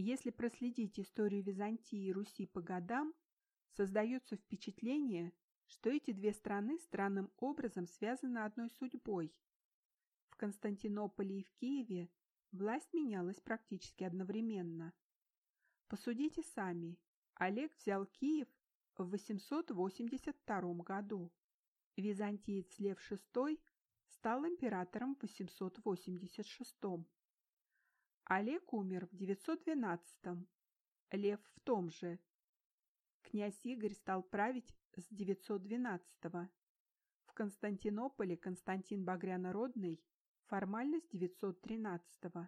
Если проследить историю Византии и Руси по годам, создается впечатление, что эти две страны странным образом связаны одной судьбой. В Константинополе и в Киеве власть менялась практически одновременно. Посудите сами, Олег взял Киев в 882 году. Византиец Лев VI стал императором в 886. Олег умер в 912, Лев в том же. Князь Игорь стал править с 912 -го. В Константинополе Константин Багрянородный формально с 913 -го.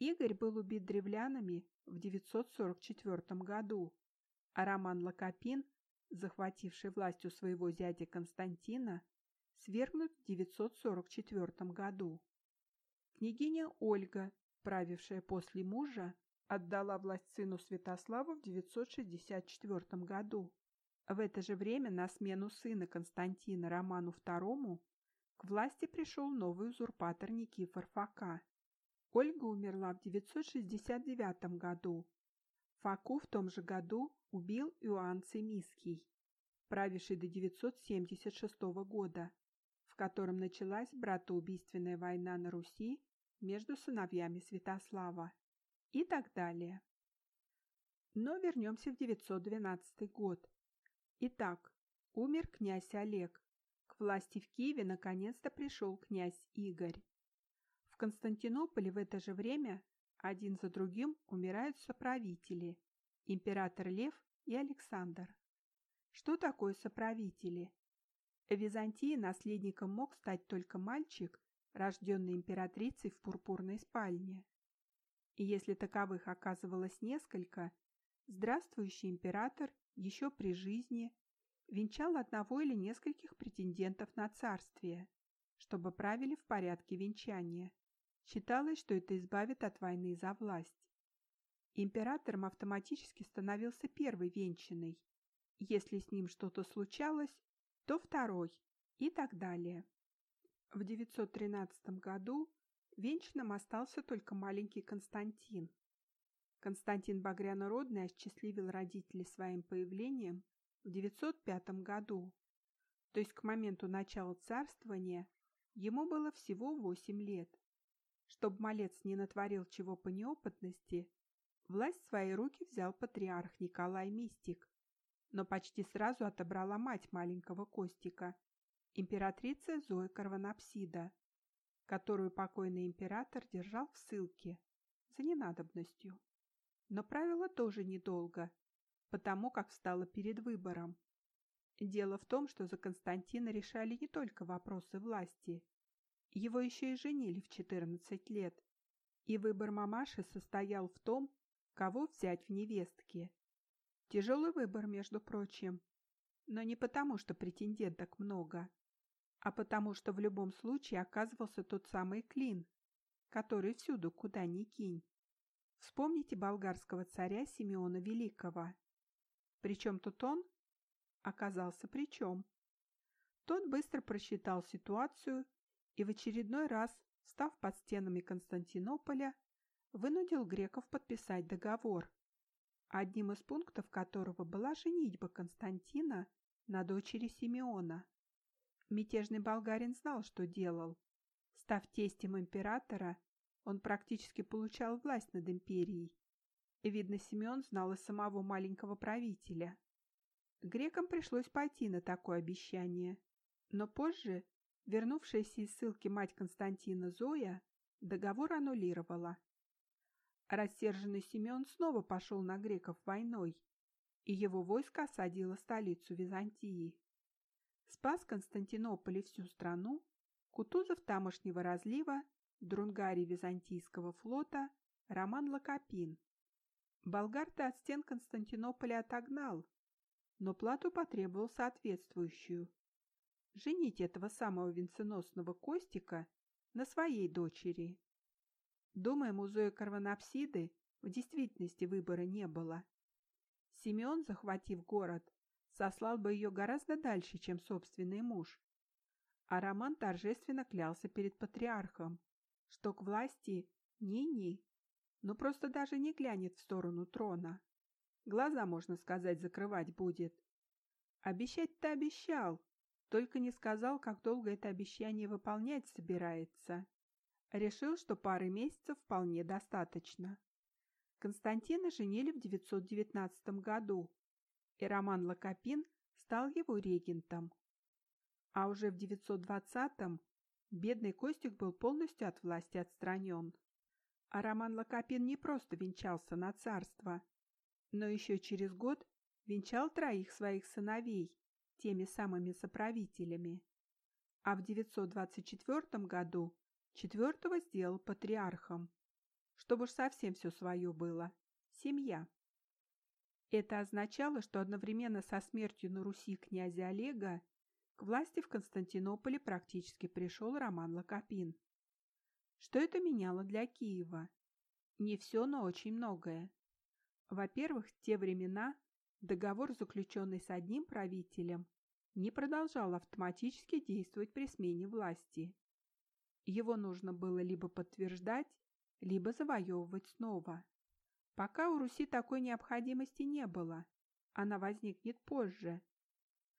Игорь был убит древлянами в 944 году, а Роман Лакопин, захвативший власть у своего зятя Константина, свергнут в 944 году. Княгиня Ольга, правившая после мужа, отдала власть сыну Святославу в 964 году. В это же время на смену сына Константина Роману II к власти пришел новый узурпатор Никифор Фока. Ольга умерла в 969 году. Факу в том же году убил Иоанн Цимиский, правивший до 976 года, в котором началась братоубийственная война на Руси между сыновьями Святослава и так далее. Но вернемся в 912 год. Итак, умер князь Олег. К власти в Киеве наконец-то пришел князь Игорь. В Константинополе в это же время один за другим умирают соправители – император Лев и Александр. Что такое соправители? В Византии наследником мог стать только мальчик, рожденный императрицей в пурпурной спальне. И если таковых оказывалось несколько, здравствующий император еще при жизни венчал одного или нескольких претендентов на царствие, чтобы правили в порядке венчания. Считалось, что это избавит от войны за власть. Императором автоматически становился первый венчанный. Если с ним что-то случалось, то второй и так далее. В 913 году венчанным остался только маленький Константин. Константин Багрянородный осчастливил родителей своим появлением в 905 году, то есть к моменту начала царствования ему было всего 8 лет. Чтобы малец не натворил чего по неопытности, власть в свои руки взял патриарх Николай Мистик, но почти сразу отобрала мать маленького Костика, императрица Зоя Карванапсида, которую покойный император держал в ссылке за ненадобностью. Но правило тоже недолго, потому как встала перед выбором. Дело в том, что за Константина решали не только вопросы власти. Его еще и женили в 14 лет. И выбор мамаши состоял в том, кого взять в невестки. Тяжелый выбор, между прочим. Но не потому, что претенденток много, а потому что в любом случае оказывался тот самый клин, который всюду, куда ни кинь. Вспомните болгарского царя Симеона Великого. Причем тут он оказался причем. Тот быстро просчитал ситуацию и в очередной раз, став под стенами Константинополя, вынудил греков подписать договор, одним из пунктов которого была женитьба Константина на дочери Симеона. Мятежный болгарин знал, что делал. Став тестем императора, он практически получал власть над империей. И, видно, Семен знал и самого маленького правителя. Грекам пришлось пойти на такое обещание. Но позже, вернувшаяся из ссылки мать Константина Зоя, договор аннулировала. Рассерженный Семен снова пошел на греков войной, и его войско осадило столицу Византии. Спас Константинополь и всю страну, Кутузов тамошнего разлива, Друнгарий Византийского флота, Роман Лакопин. Болгар-то от стен Константинополя отогнал, но плату потребовал соответствующую. Женить этого самого венценосного Костика на своей дочери. Думаем, у Зои Карванапсиды в действительности выбора не было. Симеон, захватив город, сослал бы ее гораздо дальше, чем собственный муж. А Роман торжественно клялся перед патриархом, что к власти ни-ни. но просто даже не глянет в сторону трона. Глаза, можно сказать, закрывать будет. Обещать-то обещал, только не сказал, как долго это обещание выполнять собирается. Решил, что пары месяцев вполне достаточно. Константина женили в 919 году, и Роман Локопин стал его регентом. А уже в 920-м бедный Костик был полностью от власти отстранен. А Роман Локопин не просто венчался на царство, но еще через год венчал троих своих сыновей, теми самыми соправителями. А в 924 году четвертого сделал патриархом чтобы уж совсем все свое было. Семья. Это означало, что одновременно со смертью на Руси князя Олега к власти в Константинополе практически пришел Роман Локопин. Что это меняло для Киева? Не все, но очень многое. Во-первых, в те времена договор, заключенный с одним правителем, не продолжал автоматически действовать при смене власти. Его нужно было либо подтверждать, либо завоевывать снова. Пока у Руси такой необходимости не было, она возникнет позже.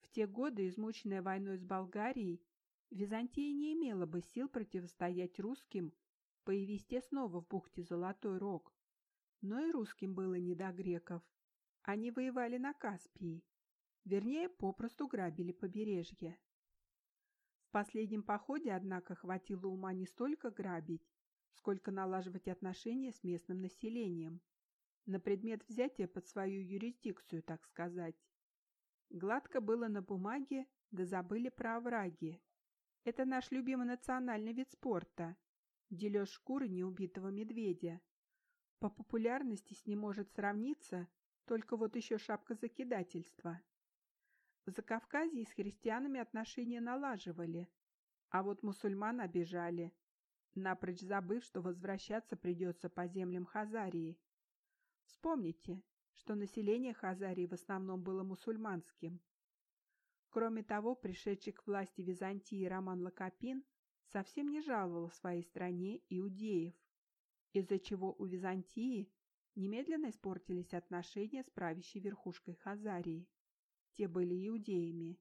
В те годы, измученная войной с Болгарией, Византия не имела бы сил противостоять русским, появись те снова в бухте Золотой Рог. Но и русским было не до греков. Они воевали на Каспии. Вернее, попросту грабили побережье. В последнем походе, однако, хватило ума не столько грабить, сколько налаживать отношения с местным населением, на предмет взятия под свою юрисдикцию, так сказать. Гладко было на бумаге, да забыли про овраги. Это наш любимый национальный вид спорта – дележ шкуры неубитого медведя. По популярности с ним может сравниться только вот еще шапка закидательства. В Закавказье с христианами отношения налаживали, а вот мусульман обижали напрочь забыв, что возвращаться придется по землям Хазарии. Вспомните, что население Хазарии в основном было мусульманским. Кроме того, пришедший к власти Византии Роман Локопин совсем не жаловал своей стране иудеев, из-за чего у Византии немедленно испортились отношения с правящей верхушкой Хазарии. Те были иудеями.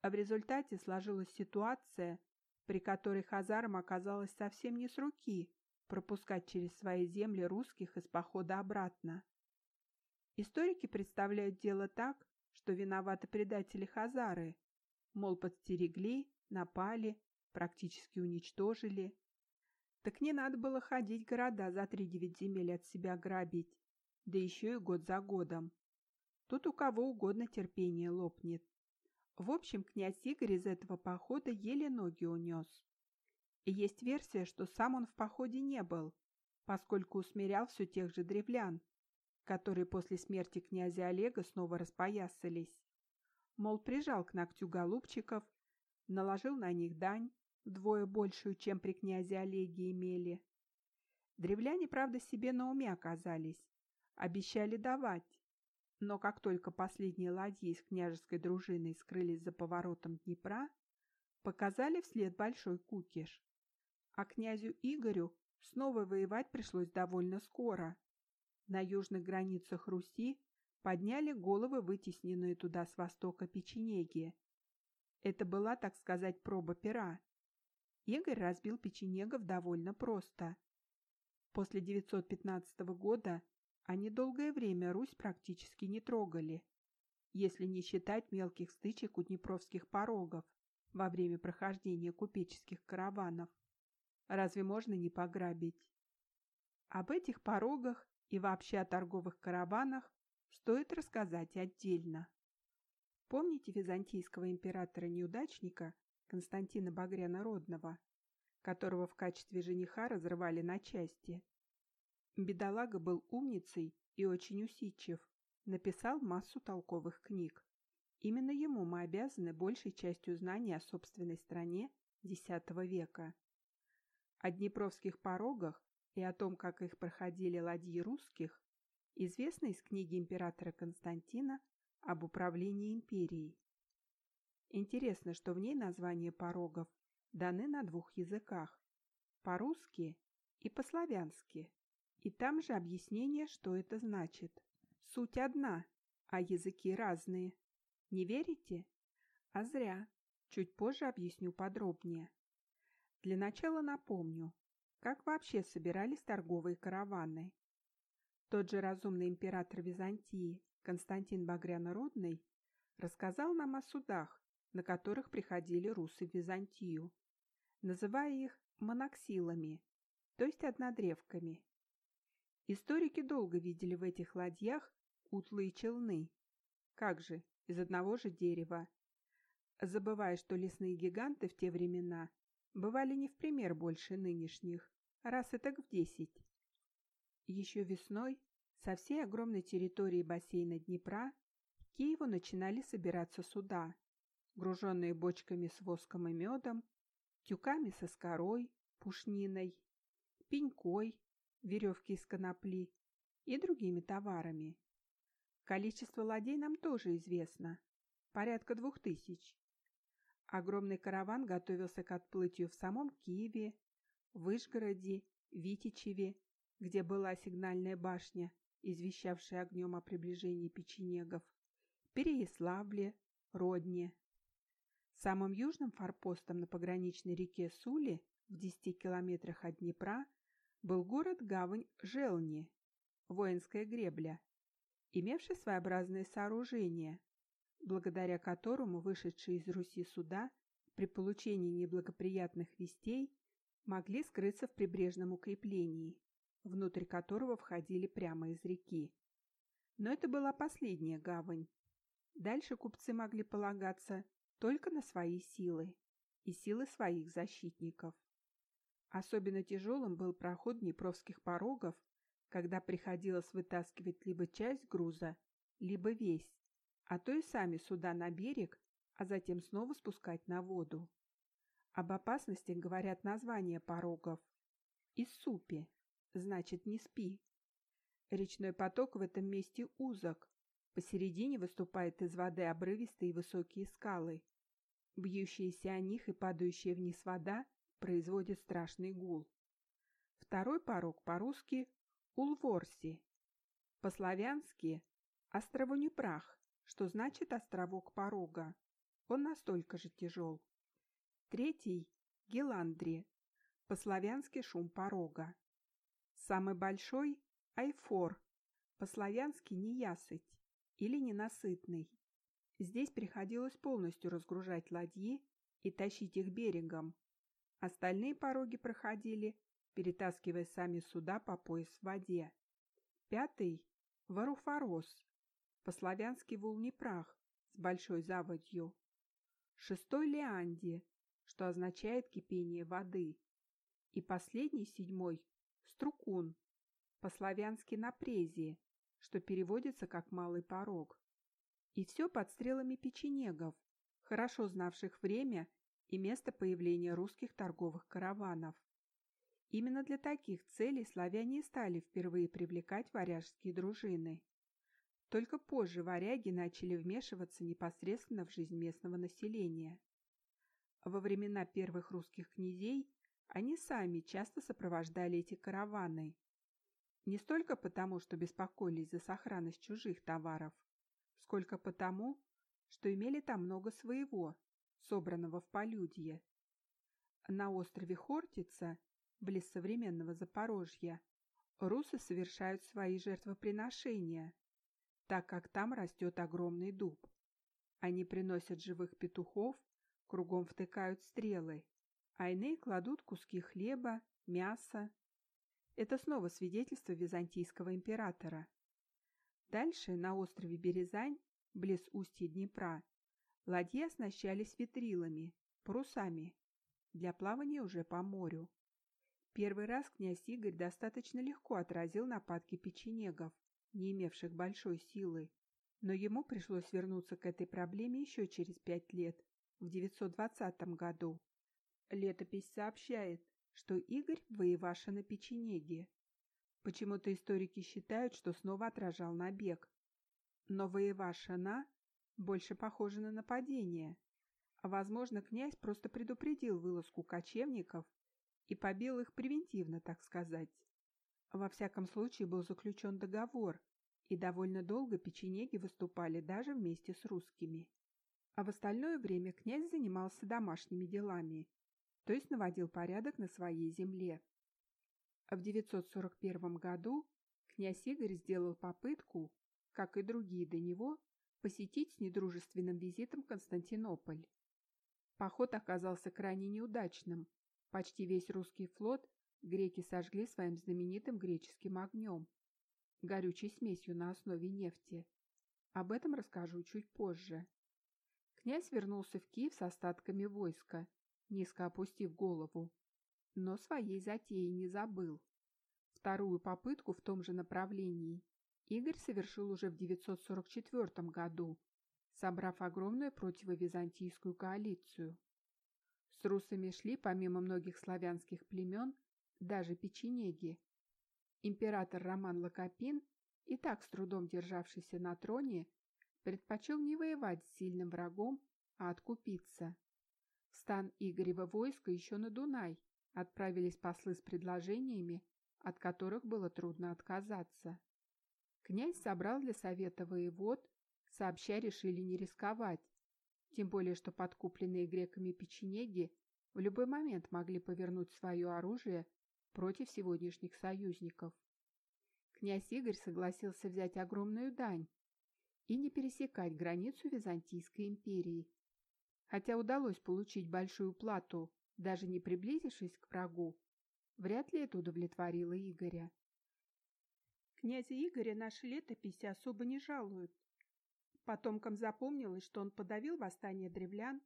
А в результате сложилась ситуация, при которой хазарам оказалось совсем не с руки пропускать через свои земли русских из похода обратно. Историки представляют дело так, что виноваты предатели хазары, мол, подстерегли, напали, практически уничтожили. Так не надо было ходить города за три-девять земель от себя грабить, да еще и год за годом. Тут у кого угодно терпение лопнет. В общем, князь Игорь из этого похода еле ноги унес. Есть версия, что сам он в походе не был, поскольку усмирял все тех же древлян, которые после смерти князя Олега снова распоясались. Мол, прижал к ногтю голубчиков, наложил на них дань, вдвое большую, чем при князе Олеге имели. Древляне, правда, себе на уме оказались, обещали давать, но как только последние ладьи с княжеской дружиной скрылись за поворотом Днепра, показали вслед большой кукиш. А князю Игорю снова воевать пришлось довольно скоро. На южных границах Руси подняли головы вытесненные туда с востока печенеги. Это была, так сказать, проба пера. Игорь разбил печенегов довольно просто. После 915 года они долгое время Русь практически не трогали, если не считать мелких стычек у днепровских порогов во время прохождения купеческих караванов. Разве можно не пограбить? Об этих порогах и вообще о торговых караванах стоит рассказать отдельно. Помните византийского императора-неудачника Константина Багряна Родного, которого в качестве жениха разрывали на части? Бедолага был умницей и очень усидчив, написал массу толковых книг. Именно ему мы обязаны большей частью знаний о собственной стране X века. О Днепровских порогах и о том, как их проходили ладьи русских, известно из книги императора Константина об управлении империей. Интересно, что в ней названия порогов даны на двух языках – по-русски и по-славянски И там же объяснение, что это значит. Суть одна, а языки разные. Не верите? А зря. Чуть позже объясню подробнее. Для начала напомню, как вообще собирались торговые караваны. Тот же разумный император Византии Константин Багрянородный рассказал нам о судах, на которых приходили русы в Византию, называя их моноксилами, то есть однодревками. Историки долго видели в этих ладьях утлые челны. Как же, из одного же дерева. Забывая, что лесные гиганты в те времена бывали не в пример больше нынешних, раз и так в десять. Еще весной со всей огромной территории бассейна Днепра к Киеву начинали собираться суда, груженные бочками с воском и медом, тюками со скорой, пушниной, пенькой, веревки из конопли и другими товарами. Количество ладей нам тоже известно – порядка двух тысяч. Огромный караван готовился к отплытию в самом Киеве, Вышгороде, Витичеве где была сигнальная башня, извещавшая огнем о приближении печенегов, Переяславле, Родне. Самым южным форпостом на пограничной реке Сули в 10 километрах от Днепра был город-гавань Желни, воинская гребля, имевший своеобразное сооружение, благодаря которому вышедшие из Руси суда при получении неблагоприятных вестей могли скрыться в прибрежном укреплении внутрь которого входили прямо из реки. Но это была последняя гавань. Дальше купцы могли полагаться только на свои силы и силы своих защитников. Особенно тяжелым был проход Днепровских порогов, когда приходилось вытаскивать либо часть груза, либо весь, а то и сами суда на берег, а затем снова спускать на воду. Об опасности говорят названия порогов. Иссупи значит не спи. Речной поток в этом месте узок. Посередине выступают из воды обрывистые высокие скалы. Бьющиеся о них и падающая вниз вода производит страшный гул. Второй порог по-русски Улворси. По-славянски Островонепрах, что значит островок порога. Он настолько же тяжел. Третий – Геландри. По-славянски шум порога. Самый большой – айфор, по-славянски неясыть или ненасытный. Здесь приходилось полностью разгружать ладьи и тащить их берегом. Остальные пороги проходили, перетаскивая сами суда по пояс в воде. Пятый – варуфорос, по-славянски вулнепрах с большой заводью. Шестой – леанди, что означает кипение воды. И последний, седьмой, Струкун, по-славянски напрези, что переводится как «малый порог». И все под стрелами печенегов, хорошо знавших время и место появления русских торговых караванов. Именно для таких целей славяне стали впервые привлекать варяжские дружины. Только позже варяги начали вмешиваться непосредственно в жизнь местного населения. Во времена первых русских князей они сами часто сопровождали эти караваны. Не столько потому, что беспокоились за сохранность чужих товаров, сколько потому, что имели там много своего, собранного в полюдье. На острове Хортица, близ современного Запорожья, русы совершают свои жертвоприношения, так как там растет огромный дуб. Они приносят живых петухов, кругом втыкают стрелы, а иные кладут куски хлеба, мяса. Это снова свидетельство византийского императора. Дальше, на острове Березань, близ устья Днепра, ладьи оснащались ветрилами, парусами, для плавания уже по морю. Первый раз князь Игорь достаточно легко отразил нападки печенегов, не имевших большой силы, но ему пришлось вернуться к этой проблеме еще через пять лет, в 920 году. Летопись сообщает, что Игорь воеваша на печенеге. Почему-то историки считают, что снова отражал набег. Но воеваша на больше похоже на нападение. Возможно, князь просто предупредил вылазку кочевников и побил их превентивно, так сказать. Во всяком случае был заключен договор, и довольно долго печенеги выступали даже вместе с русскими. А в остальное время князь занимался домашними делами, то есть наводил порядок на своей земле. В 941 году князь Игорь сделал попытку, как и другие до него, посетить с недружественным визитом Константинополь. Поход оказался крайне неудачным. Почти весь русский флот греки сожгли своим знаменитым греческим огнем, горючей смесью на основе нефти. Об этом расскажу чуть позже. Князь вернулся в Киев с остатками войска, низко опустив голову, но своей затеи не забыл. Вторую попытку в том же направлении Игорь совершил уже в 944 году, собрав огромную противовизантийскую коалицию. С русами шли, помимо многих славянских племен, даже печенеги. Император Роман Лакопин, и так с трудом державшийся на троне, предпочел не воевать с сильным врагом, а откупиться. В стан Игорева войска еще на Дунай отправились послы с предложениями, от которых было трудно отказаться. Князь собрал для совета воевод, сообща решили не рисковать, тем более что подкупленные греками печенеги в любой момент могли повернуть свое оружие против сегодняшних союзников. Князь Игорь согласился взять огромную дань и не пересекать границу Византийской империи. Хотя удалось получить большую плату, даже не приблизившись к врагу, вряд ли это удовлетворило Игоря. Князя Игоря наши летописи особо не жалуют. Потомкам запомнилось, что он подавил восстание древлян,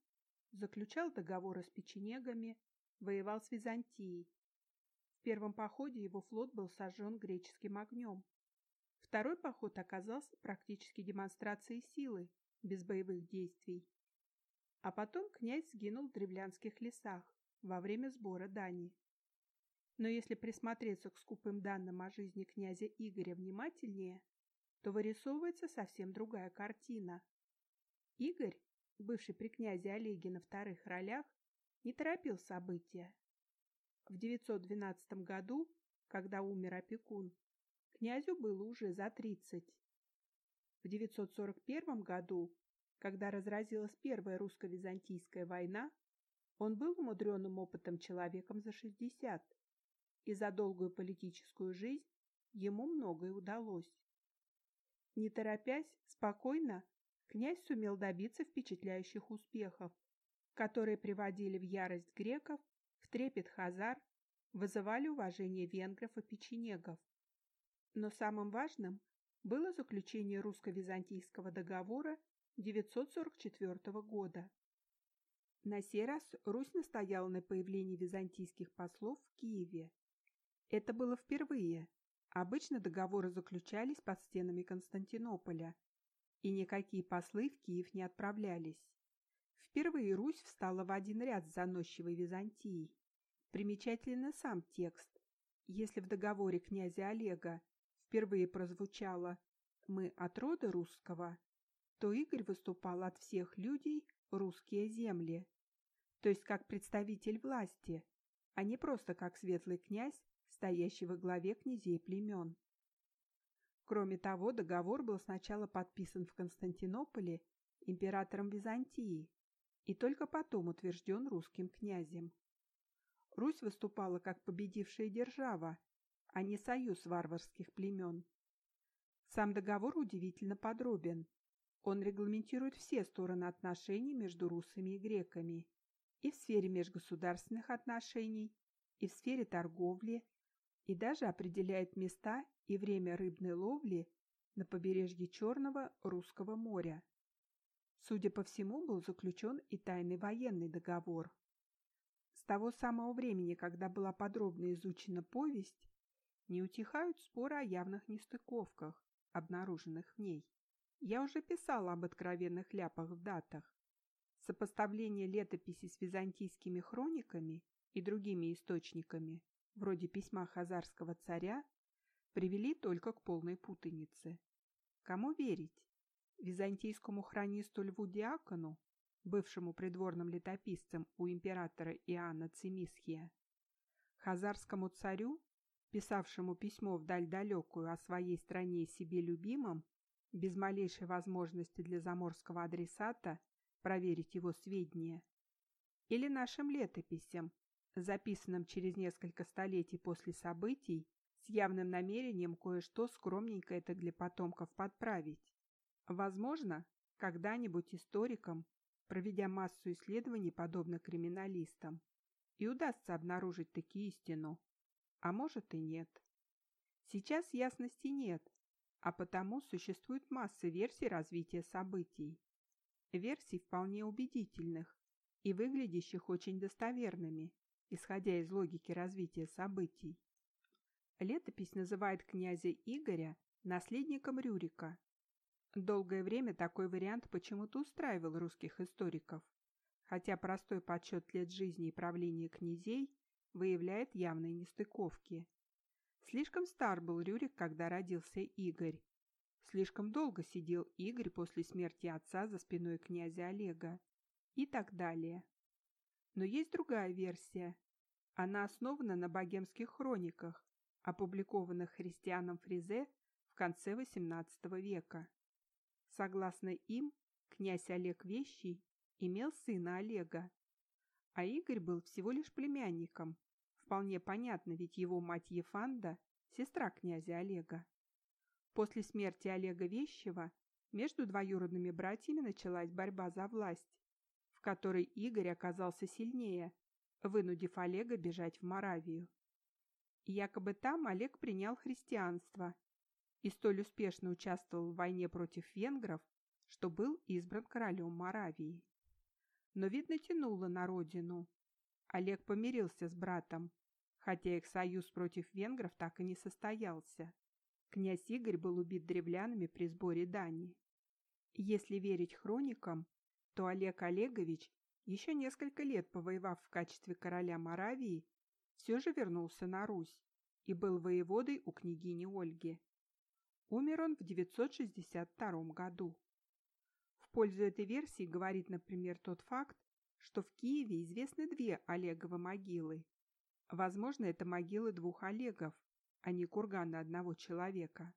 заключал договоры с печенегами, воевал с Византией. Первом походе его флот был сожжен греческим огнем. Второй поход оказался практически демонстрацией силы, без боевых действий. А потом князь сгинул в древлянских лесах во время сбора дани. Но если присмотреться к скупым данным о жизни князя Игоря внимательнее, то вырисовывается совсем другая картина. Игорь, бывший при князе Олеге на вторых ролях, не торопил события. В 912 году, когда умер опекун, князю было уже за 30. В 941 году, когда разразилась Первая русско-византийская война, он был умудренным опытом человеком за 60, и за долгую политическую жизнь ему многое удалось. Не торопясь, спокойно, князь сумел добиться впечатляющих успехов, которые приводили в ярость греков, трепет хазар, вызывали уважение венгров и печенегов. Но самым важным было заключение русско-византийского договора 944 года. На сей раз Русь настояла на появлении византийских послов в Киеве. Это было впервые. Обычно договоры заключались под стенами Константинополя, и никакие послы в Киев не отправлялись. Впервые Русь встала в один ряд с заносчивой Византией. Примечательно сам текст. Если в договоре князя Олега впервые прозвучало «мы от рода русского», то Игорь выступал от всех людей русские земли, то есть как представитель власти, а не просто как светлый князь, стоящий во главе князей племен. Кроме того, договор был сначала подписан в Константинополе императором Византии и только потом утвержден русским князем. Русь выступала как победившая держава, а не союз варварских племен. Сам договор удивительно подробен. Он регламентирует все стороны отношений между русами и греками и в сфере межгосударственных отношений, и в сфере торговли, и даже определяет места и время рыбной ловли на побережье Черного Русского моря. Судя по всему, был заключен и тайный военный договор. Того самого времени, когда была подробно изучена повесть, не утихают споры о явных нестыковках, обнаруженных в ней. Я уже писала об откровенных ляпах в датах. Сопоставление летописи с византийскими хрониками и другими источниками, вроде письма хазарского царя, привели только к полной путанице. Кому верить? Византийскому хронисту Льву Диакону, бывшему придворным летописцем у императора Иоанна Цимисхия, хазарскому царю писавшему письмо вдаль далекую о своей стране и себе любимом, без малейшей возможности для заморского адресата проверить его сведения, или нашим летописям, записанным через несколько столетий после событий, с явным намерением кое-что скромненькое это для потомков подправить. Возможно, когда-нибудь историкам, проведя массу исследований, подобно криминалистам, и удастся обнаружить таки истину, а может и нет. Сейчас ясности нет, а потому существует масса версий развития событий. Версий вполне убедительных и выглядящих очень достоверными, исходя из логики развития событий. Летопись называет князя Игоря наследником Рюрика. Долгое время такой вариант почему-то устраивал русских историков, хотя простой подсчет лет жизни и правления князей выявляет явные нестыковки. Слишком стар был Рюрик, когда родился Игорь. Слишком долго сидел Игорь после смерти отца за спиной князя Олега. И так далее. Но есть другая версия. Она основана на богемских хрониках, опубликованных христианом Фризе в конце XVIII века. Согласно им, князь Олег Вещий имел сына Олега, а Игорь был всего лишь племянником, Вполне понятно, ведь его мать Ефанда – сестра князя Олега. После смерти Олега Вещева между двоюродными братьями началась борьба за власть, в которой Игорь оказался сильнее, вынудив Олега бежать в Моравию. Якобы там Олег принял христианство и столь успешно участвовал в войне против венгров, что был избран королем Моравии. Но, видно, тянуло на родину, Олег помирился с братом, хотя их союз против венгров так и не состоялся. Князь Игорь был убит древлянами при сборе дани. Если верить хроникам, то Олег Олегович, еще несколько лет повоевав в качестве короля Моравии, все же вернулся на Русь и был воеводой у княгини Ольги. Умер он в 962 году. В пользу этой версии говорит, например, тот факт, что в Киеве известны две Олеговы могилы. Возможно, это могилы двух Олегов, а не курганы одного человека.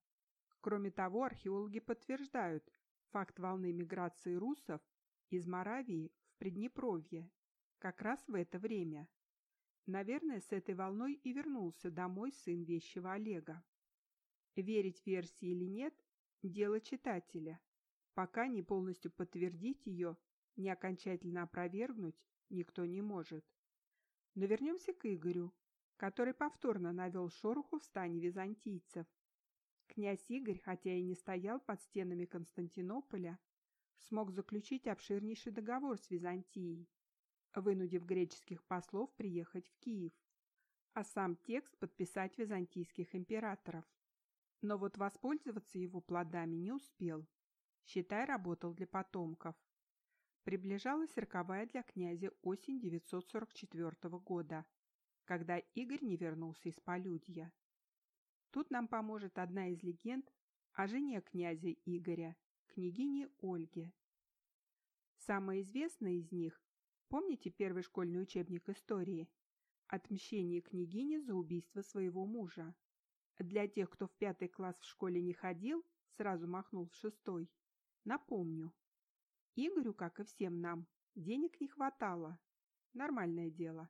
Кроме того, археологи подтверждают факт волны миграции русов из Моравии в Приднепровье как раз в это время. Наверное, с этой волной и вернулся домой сын вещего Олега. Верить версии или нет – дело читателя. Пока не полностью подтвердить ее не окончательно опровергнуть никто не может. Но вернемся к Игорю, который повторно навел шороху в стане византийцев. Князь Игорь, хотя и не стоял под стенами Константинополя, смог заключить обширнейший договор с Византией, вынудив греческих послов приехать в Киев, а сам текст подписать византийских императоров. Но вот воспользоваться его плодами не успел. Считай, работал для потомков. Приближалась роковая для князя осень 944 года, когда Игорь не вернулся из полюдья. Тут нам поможет одна из легенд о жене князя Игоря, княгине Ольге. Самая известная из них, помните первый школьный учебник истории? Отмщение княгини за убийство своего мужа. Для тех, кто в пятый класс в школе не ходил, сразу махнул в шестой. Напомню, Игорю, как и всем нам, денег не хватало. Нормальное дело.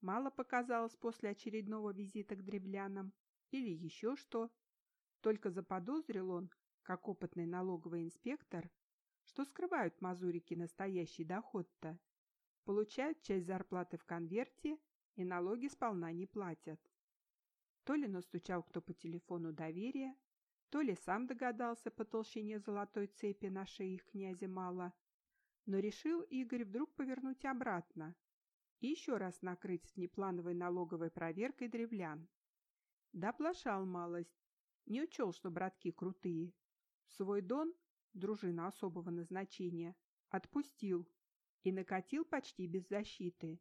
Мало показалось после очередного визита к древлянам или еще что. Только заподозрил он, как опытный налоговый инспектор, что скрывают мазурики настоящий доход-то. Получают часть зарплаты в конверте и налоги сполна не платят. То ли настучал кто по телефону доверия, то ли сам догадался по толщине золотой цепи на шее их князя мало, но решил Игорь вдруг повернуть обратно и еще раз накрыть с неплановой налоговой проверкой древлян. Да плашал малость, не учел, что братки крутые. Свой дон, дружина особого назначения, отпустил и накатил почти без защиты.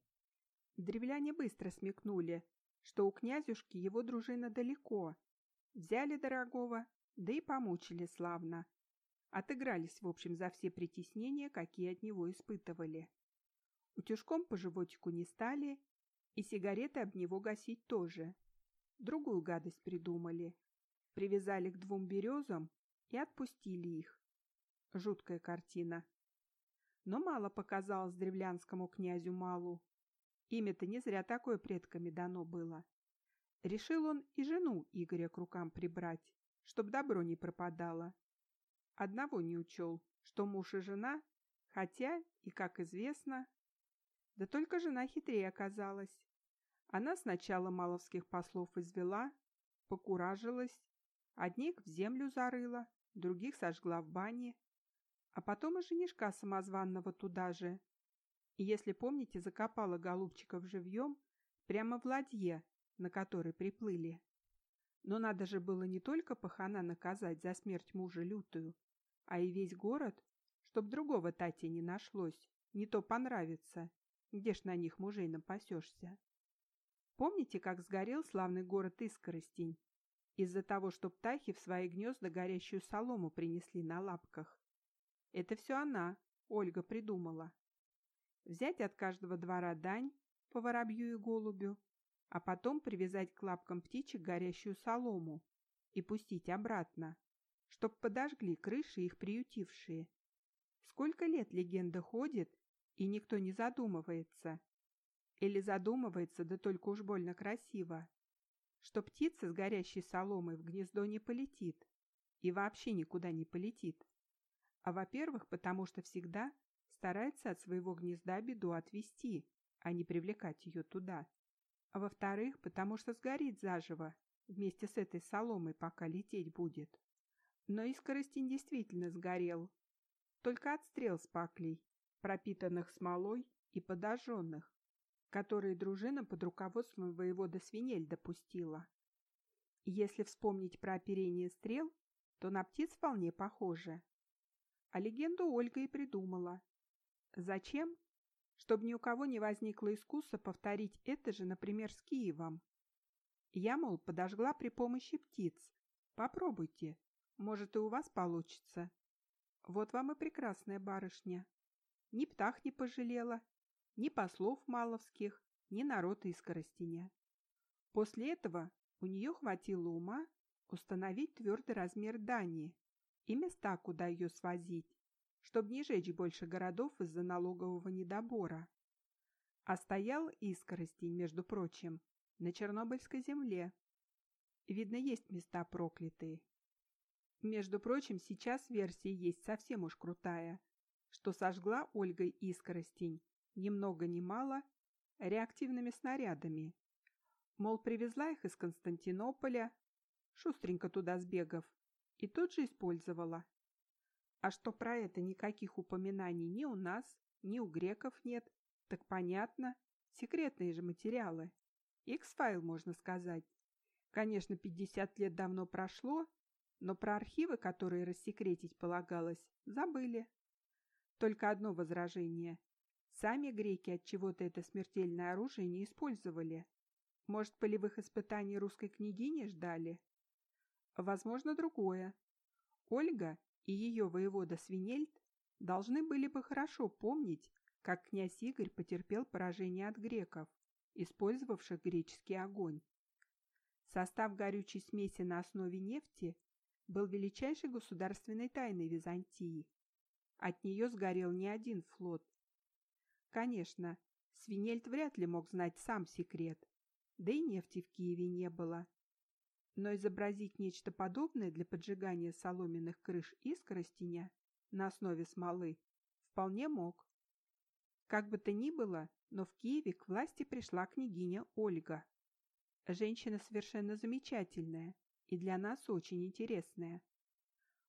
Древляне быстро смекнули, что у князюшки его дружина далеко. Взяли дорогого да и помучили славно. Отыгрались, в общем, за все притеснения, какие от него испытывали. Утюжком по животику не стали, и сигареты об него гасить тоже. другую гадость придумали. Привязали к двум березам и отпустили их. Жуткая картина. Но мало показалось древлянскому князю Малу. Имя-то не зря такое предками дано было. Решил он и жену Игоря к рукам прибрать, чтоб добро не пропадало. Одного не учел, что муж и жена, хотя, и как известно, да только жена хитрее оказалась. Она сначала маловских послов извела, покуражилась, одних в землю зарыла, других сожгла в бане, а потом и женишка самозванного туда же. Если помните, закопала голубчиков живьем прямо в ладье, на которой приплыли. Но надо же было не только пахана наказать за смерть мужа лютую, а и весь город, чтоб другого Тати не нашлось, не то понравится, где ж на них мужей напасешься. Помните, как сгорел славный город Искоростень? Из-за того, что птахи в свои гнезда горящую солому принесли на лапках. Это все она, Ольга, придумала. Взять от каждого двора дань по воробью и голубю, а потом привязать к лапкам птичек горящую солому и пустить обратно, чтоб подожгли крыши их приютившие. Сколько лет легенда ходит, и никто не задумывается. Или задумывается, да только уж больно красиво, что птица с горящей соломой в гнездо не полетит и вообще никуда не полетит. А во-первых, потому что всегда старается от своего гнезда беду отвести, а не привлекать ее туда а во-вторых, потому что сгорит заживо вместе с этой соломой, пока лететь будет. Но и скоростень действительно сгорел. Только отстрел с паклей, пропитанных смолой и подожженных, которые дружина под руководством воевода Свинель допустила. Если вспомнить про оперение стрел, то на птиц вполне похоже. А легенду Ольга и придумала. Зачем? чтобы ни у кого не возникло искуса повторить это же, например, с Киевом. Я, мол, подожгла при помощи птиц. Попробуйте, может и у вас получится. Вот вам и прекрасная барышня. Ни птах не пожалела, ни послов маловских, ни народа из Коростеня. После этого у нее хватило ума установить твердый размер дани и места, куда ее свозить, чтобы не жечь больше городов из-за налогового недобора. А стоял искоростень, между прочим, на Чернобыльской земле. Видно, есть места проклятые. Между прочим, сейчас версия есть совсем уж крутая, что сожгла Ольгой искоростень, ни много ни мало, реактивными снарядами. Мол, привезла их из Константинополя, шустренько туда сбегав, и тут же использовала. А что про это никаких упоминаний ни у нас, ни у греков нет, так понятно. Секретные же материалы. X-файл, можно сказать. Конечно, 50 лет давно прошло, но про архивы, которые рассекретить полагалось, забыли. Только одно возражение. Сами греки от чего-то это смертельное оружие не использовали. Может, полевых испытаний русской княгини ждали? Возможно, другое. Ольга и ее воевода Свинельд должны были бы хорошо помнить, как князь Игорь потерпел поражение от греков, использовавших греческий огонь. Состав горючей смеси на основе нефти был величайшей государственной тайной Византии. От нее сгорел не один флот. Конечно, Свинельд вряд ли мог знать сам секрет, да и нефти в Киеве не было но изобразить нечто подобное для поджигания соломенных крыш искоростеня на основе смолы вполне мог. Как бы то ни было, но в Киеве к власти пришла княгиня Ольга. Женщина совершенно замечательная и для нас очень интересная.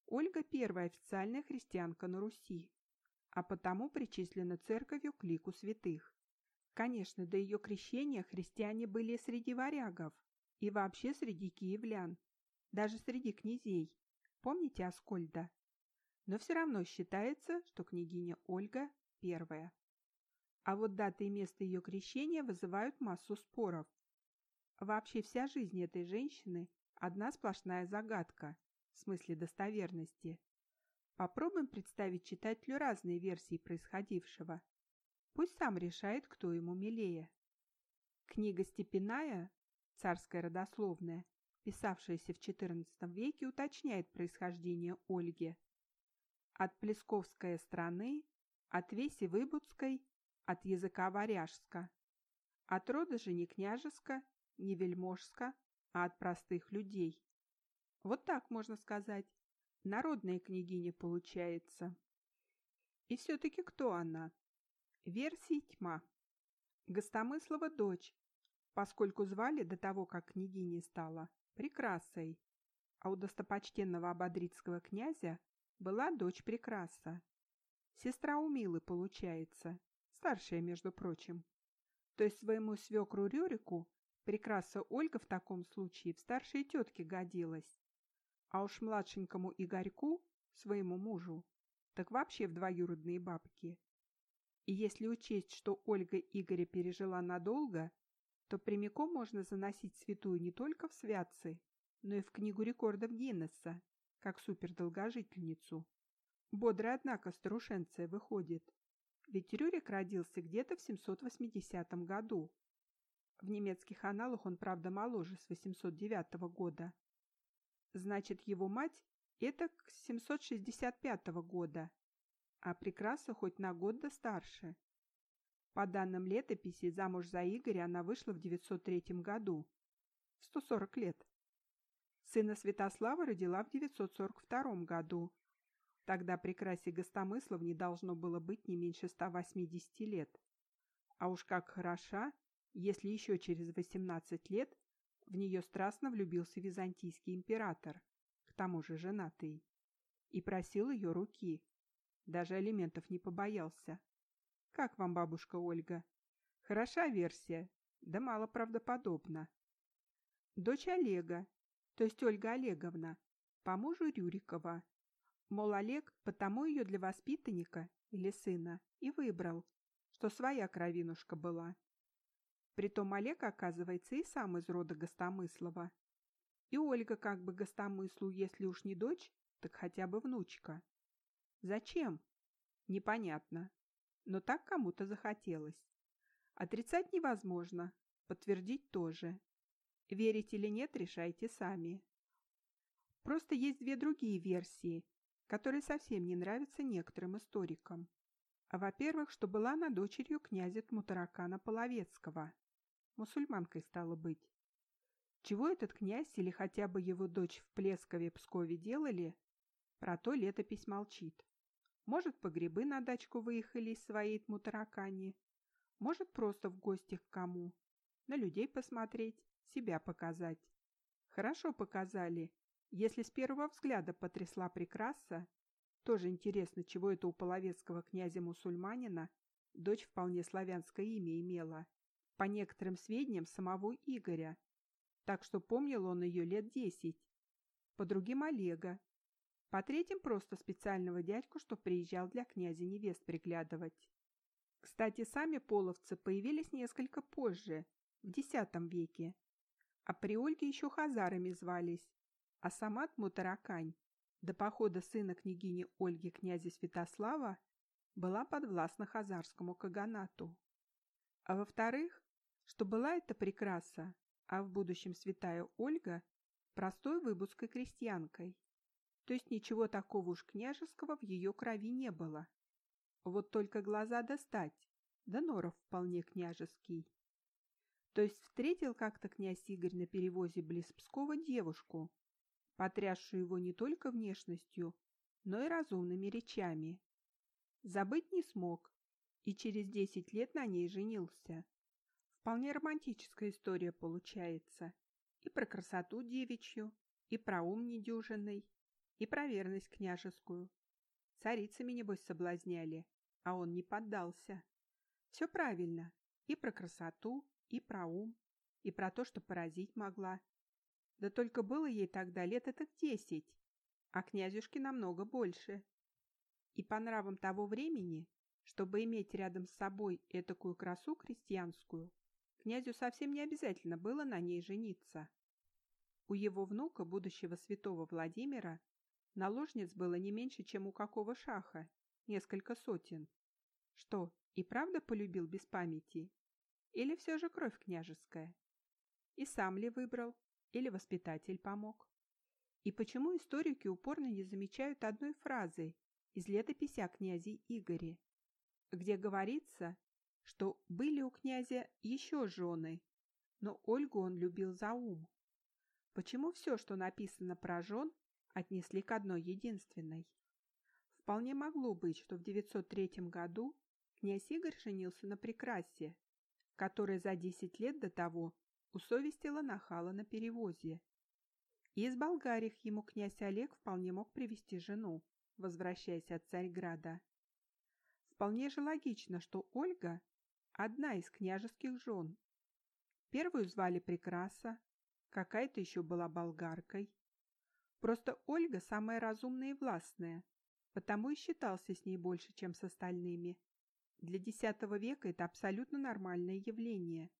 Ольга – первая официальная христианка на Руси, а потому причислена церковью к лику святых. Конечно, до ее крещения христиане были среди варягов, и вообще среди киевлян, даже среди князей. Помните Аскольда? Но все равно считается, что княгиня Ольга первая. А вот дата и место ее крещения вызывают массу споров. Вообще вся жизнь этой женщины – одна сплошная загадка, в смысле достоверности. Попробуем представить читателю разные версии происходившего. Пусть сам решает, кто ему милее. Книга Степиная царская родословная, писавшаяся в XIV веке, уточняет происхождение Ольги. От Плесковской страны, от Веси Выбудской, от языка варяжска. От рода же не княжеска, не вельможска, а от простых людей. Вот так можно сказать. Народная княгиня получается. И все-таки кто она? Версии тьма. Гостомыслова дочь, поскольку звали до того, как княгиней стала, Прекрасой, а у достопочтенного ободрицкого князя была дочь Прекраса. Сестра Умилы, получается, старшая, между прочим. То есть своему свекру Рюрику Прекраса Ольга в таком случае в старшей тетке годилась. А уж младшенькому Игорьку, своему мужу, так вообще в двоюродные бабки. И если учесть, что Ольга Игоря пережила надолго, то прямиком можно заносить святую не только в святцы, но и в книгу рекордов Гиннесса, как супердолгожительницу. Бодрая, однако, старушенция выходит. Ведь Рюрик родился где-то в 780 году. В немецких аналах он, правда, моложе, с 809 года. Значит, его мать – это к 765 года, а Прекраса хоть на год да старше. По данным летописи, замуж за Игоря она вышла в 903 году, в 140 лет. Сына Святослава родила в 942 году. Тогда Прекрасе Гостомыслов не должно было быть не меньше 180 лет. А уж как хороша, если еще через 18 лет в нее страстно влюбился византийский император, к тому же женатый, и просил ее руки. Даже алиментов не побоялся. Как вам, бабушка Ольга? Хороша версия, да мало правдоподобна. Дочь Олега, то есть Ольга Олеговна, по мужу Рюрикова. Мол, Олег потому ее для воспитанника или сына и выбрал, что своя кровинушка была. Притом Олег, оказывается, и сам из рода Гостомыслова. И Ольга как бы Гостомыслу, если уж не дочь, так хотя бы внучка. Зачем? Непонятно. Но так кому-то захотелось. Отрицать невозможно, подтвердить тоже. Верить или нет, решайте сами. Просто есть две другие версии, которые совсем не нравятся некоторым историкам. Во-первых, что была она дочерью князя Тмутаракана Половецкого, мусульманкой стала быть. Чего этот князь или хотя бы его дочь в Плескове-Пскове делали, про то летопись молчит. Может, по грибы на дачку выехали из своей тмутаракани, может, просто в гости к кому, на людей посмотреть, себя показать. Хорошо показали. Если с первого взгляда потрясла прекраса, тоже интересно, чего это у половецкого князя-мусульманина дочь вполне славянское имя имела по некоторым сведениям, самого Игоря, так что помнил он ее лет десять. По другим Олега. По третьим просто специального дядьку, что приезжал для князя невест приглядывать. Кстати, сами половцы появились несколько позже, в X веке. А при Ольге еще хазарами звались, а сама Тмутаракань до похода сына княгини Ольги князя Святослава была подвластна хазарскому каганату. А во-вторых, что была эта прекраса, а в будущем святая Ольга, простой выбудской крестьянкой. То есть ничего такого уж княжеского в ее крови не было. Вот только глаза достать, да норов вполне княжеский. То есть встретил как-то князь Игорь на перевозе близ Пскова девушку, потрясшую его не только внешностью, но и разумными речами. Забыть не смог, и через десять лет на ней женился. Вполне романтическая история получается. И про красоту девичью, и про ум недюжинный, и про верность княжескую. Царицами, небось, соблазняли, а он не поддался. Все правильно. И про красоту, и про ум, и про то, что поразить могла. Да только было ей тогда лет это десять, а князюшке намного больше. И по нравам того времени, чтобы иметь рядом с собой этакую красу крестьянскую, Князю совсем не обязательно было на ней жениться. У его внука, будущего святого Владимира, наложниц было не меньше, чем у какого шаха, несколько сотен. Что, и правда полюбил без памяти? Или все же кровь княжеская? И сам ли выбрал, или воспитатель помог? И почему историки упорно не замечают одной фразы из летописи о князе Игоре, где говорится, что были у князя еще жены, но Ольгу он любил за ум. Почему все, что написано про жен, отнесли к одной единственной? Вполне могло быть, что в 903 году князь Игорь женился на прекрасе, которая за 10 лет до того усовестила нахала на перевозе. И из Болгарих ему князь Олег вполне мог привести жену, возвращаясь от Царьграда. Вполне же логично, что Ольга – одна из княжеских жен. Первую звали Прекраса, какая-то еще была болгаркой. Просто Ольга самая разумная и властная, потому и считался с ней больше, чем с остальными. Для X века это абсолютно нормальное явление.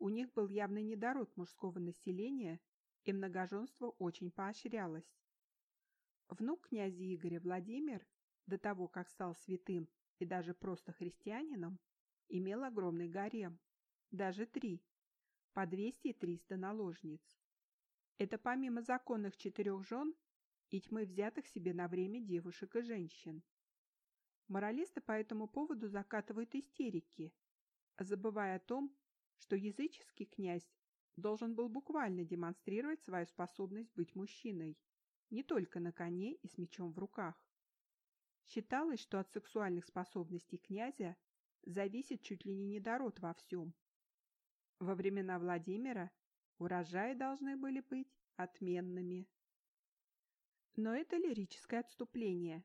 У них был явный недород мужского населения, и многоженство очень поощрялось. Внук князя Игоря Владимир, до того, как стал святым и даже просто христианином, имел огромный гарем, даже три, по 200 и 300 наложниц. Это помимо законных четырех жен и тьмы взятых себе на время девушек и женщин. Моралисты по этому поводу закатывают истерики, забывая о том, что языческий князь должен был буквально демонстрировать свою способность быть мужчиной, не только на коне и с мечом в руках. Считалось, что от сексуальных способностей князя зависит чуть ли не недород во всем. Во времена Владимира урожаи должны были быть отменными. Но это лирическое отступление.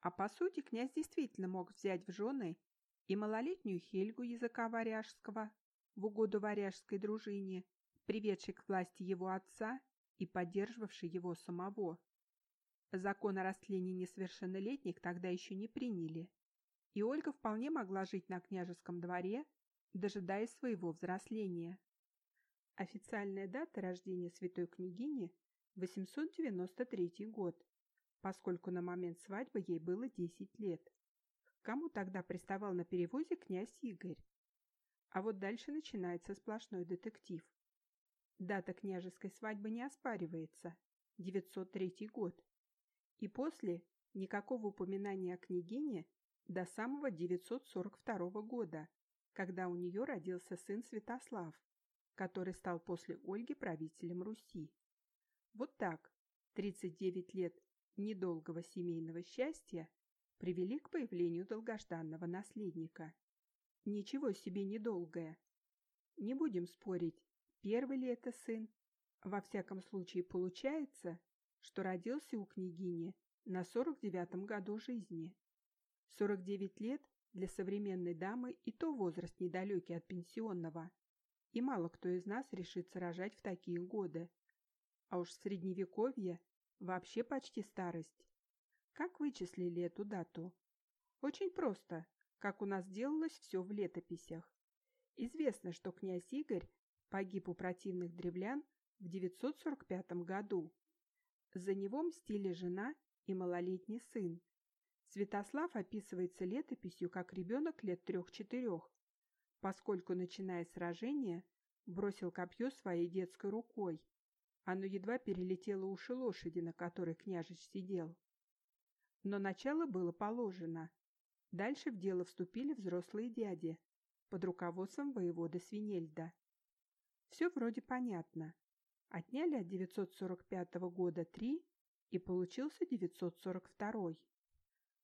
А по сути князь действительно мог взять в жены и малолетнюю Хельгу языка варяжского, в угоду варяжской дружине, приведшей к власти его отца и поддерживавшей его самого. Закон о растлении несовершеннолетних тогда еще не приняли, и Ольга вполне могла жить на княжеском дворе, дожидаясь своего взросления. Официальная дата рождения святой княгини – 893 год, поскольку на момент свадьбы ей было 10 лет. Кому тогда приставал на перевозе князь Игорь? А вот дальше начинается сплошной детектив. Дата княжеской свадьбы не оспаривается – 903 год. И после никакого упоминания о княгине до самого 942 года, когда у нее родился сын Святослав, который стал после Ольги правителем Руси. Вот так 39 лет недолгого семейного счастья привели к появлению долгожданного наследника. Ничего себе недолгое. Не будем спорить, первый ли это сын. Во всяком случае, получается, что родился у княгини на 49-м году жизни. 49 лет для современной дамы и то возраст недалекий от пенсионного. И мало кто из нас решится рожать в такие годы. А уж средневековье вообще почти старость. Как вычислили эту дату? Очень просто, как у нас делалось все в летописях. Известно, что князь Игорь погиб у противных древлян в 945 году. За него мстили жена и малолетний сын. Святослав описывается летописью как ребенок лет трех-четырех, поскольку, начиная сражение, бросил копье своей детской рукой. Оно едва перелетело уши лошади, на которой княжич сидел. Но начало было положено. Дальше в дело вступили взрослые дяди под руководством воеводы Свинельда. Все вроде понятно. Отняли от 945 года три, и получился 942.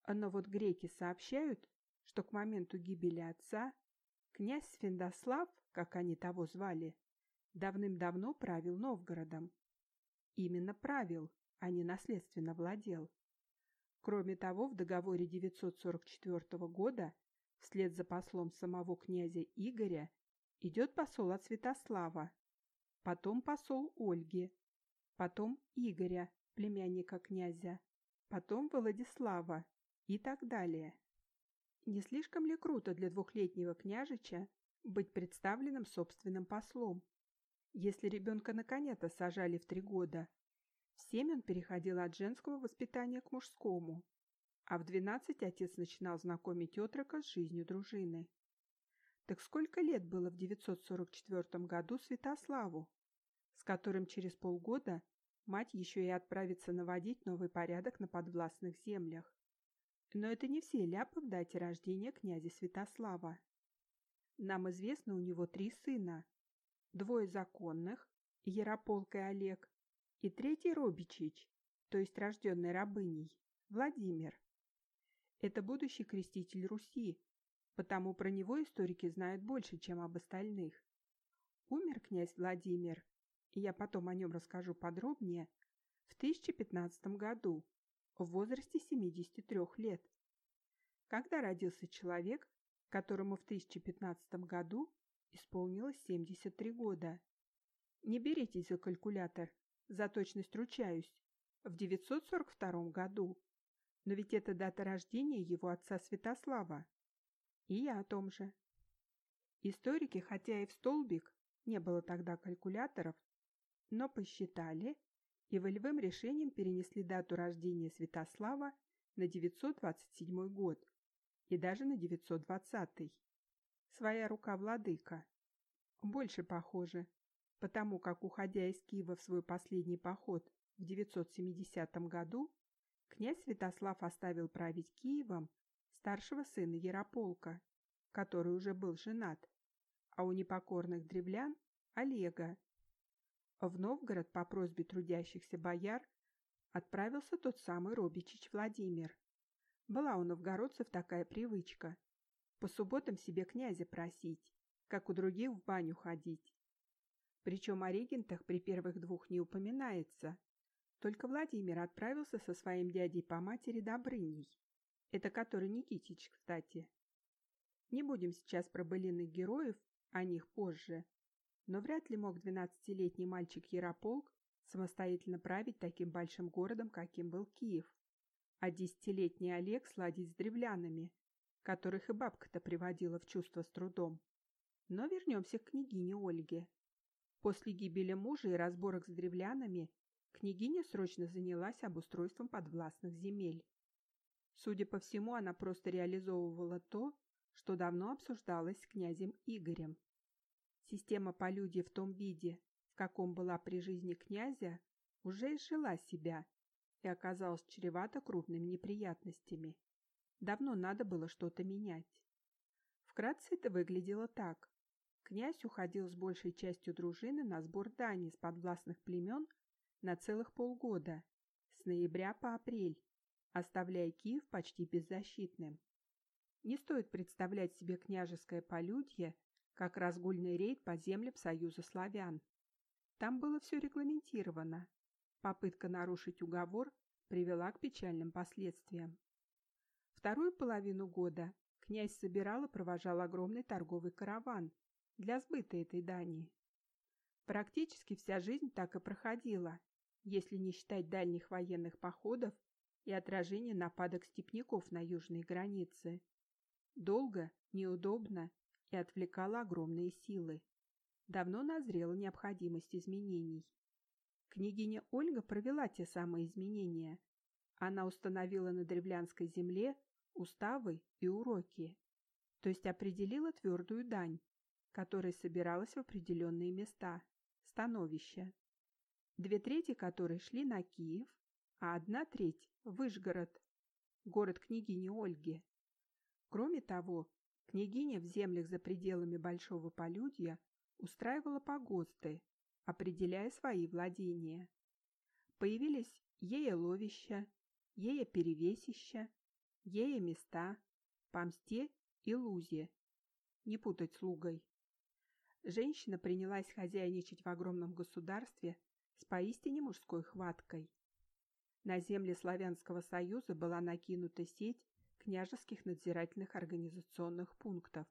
Но вот греки сообщают, что к моменту гибели отца Князь Свиндослав, как они того звали, давным-давно правил Новгородом. Именно правил, а не наследственно владел. Кроме того, в договоре 944 года вслед за послом самого князя Игоря идет посол от Святослава, потом посол Ольги, потом Игоря, племянника князя, потом Владислава и так далее. Не слишком ли круто для двухлетнего княжича быть представленным собственным послом? Если ребенка на коня-то сажали в три года, в семь он переходил от женского воспитания к мужскому, а в двенадцать отец начинал знакомить отрока с жизнью дружины. Так сколько лет было в 944 году Святославу, с которым через полгода мать еще и отправится наводить новый порядок на подвластных землях? Но это не все ляпы в дате рождения князя Святослава. Нам известно у него три сына. Двое законных, Ярополк и Олег, и третий Робичич, то есть рожденный рабыней, Владимир. Это будущий креститель Руси, потому про него историки знают больше, чем об остальных. Умер князь Владимир, и я потом о нем расскажу подробнее, в 1015 году, в возрасте 73 лет. Когда родился человек, которому в 1015 году исполнилось 73 года. Не беритесь за калькулятор, за точность ручаюсь, в 942 году. Но ведь это дата рождения его отца Святослава. И я о том же. Историки, хотя и в столбик, не было тогда калькуляторов, но посчитали и волевым решением перенесли дату рождения Святослава на 927 год и даже на 920. Своя рука владыка. Больше похоже, потому как, уходя из Киева в свой последний поход в 970 году, князь Святослав оставил править Киевом старшего сына Ярополка, который уже был женат, а у непокорных древлян – Олега. В Новгород по просьбе трудящихся бояр отправился тот самый Робичич Владимир. Была у новгородцев такая привычка – по субботам себе князя просить, как у других в баню ходить. Причем о регентах при первых двух не упоминается. Только Владимир отправился со своим дядей по матери Добрыней. Это который Никитич, кстати. Не будем сейчас про былинных героев, о них позже. Но вряд ли мог двенадцатилетний мальчик Ярополк самостоятельно править таким большим городом, каким был Киев, а десятилетний Олег сладить с древлянами, которых и бабка-то приводила в чувство с трудом. Но вернемся к княгине Ольге. После гибели мужа и разборок с древлянами княгиня срочно занялась обустройством подвластных земель. Судя по всему, она просто реализовывала то, что давно обсуждалось с князем Игорем. Система полюдия в том виде, в каком была при жизни князя, уже изжила себя и оказалась чревата крупными неприятностями. Давно надо было что-то менять. Вкратце это выглядело так. Князь уходил с большей частью дружины на сбор дани с подвластных племен на целых полгода, с ноября по апрель, оставляя Киев почти беззащитным. Не стоит представлять себе княжеское полюдье как разгульный рейд по землям Союза славян. Там было все регламентировано. Попытка нарушить уговор привела к печальным последствиям. Вторую половину года князь собирал и провожал огромный торговый караван для сбыта этой дани. Практически вся жизнь так и проходила, если не считать дальних военных походов и отражение нападок степняков на южной границе. Долго, неудобно и отвлекало огромные силы. Давно назрела необходимость изменений. Княгиня Ольга провела те самые изменения. Она установила на древлянской земле уставы и уроки, то есть определила твердую дань, которая собиралась в определенные места, становища, две трети которой шли на Киев, а одна треть – Выжгород, город княгини Ольги. Кроме того, княгиня в землях за пределами Большого Полюдья устраивала погосты, определяя свои владения. Появились ея ловища, ея перевесища, ея места, помсте и лузе. Не путать с лугой. Женщина принялась хозяйничать в огромном государстве с поистине мужской хваткой. На земле Славянского Союза была накинута сеть княжеских надзирательных организационных пунктов.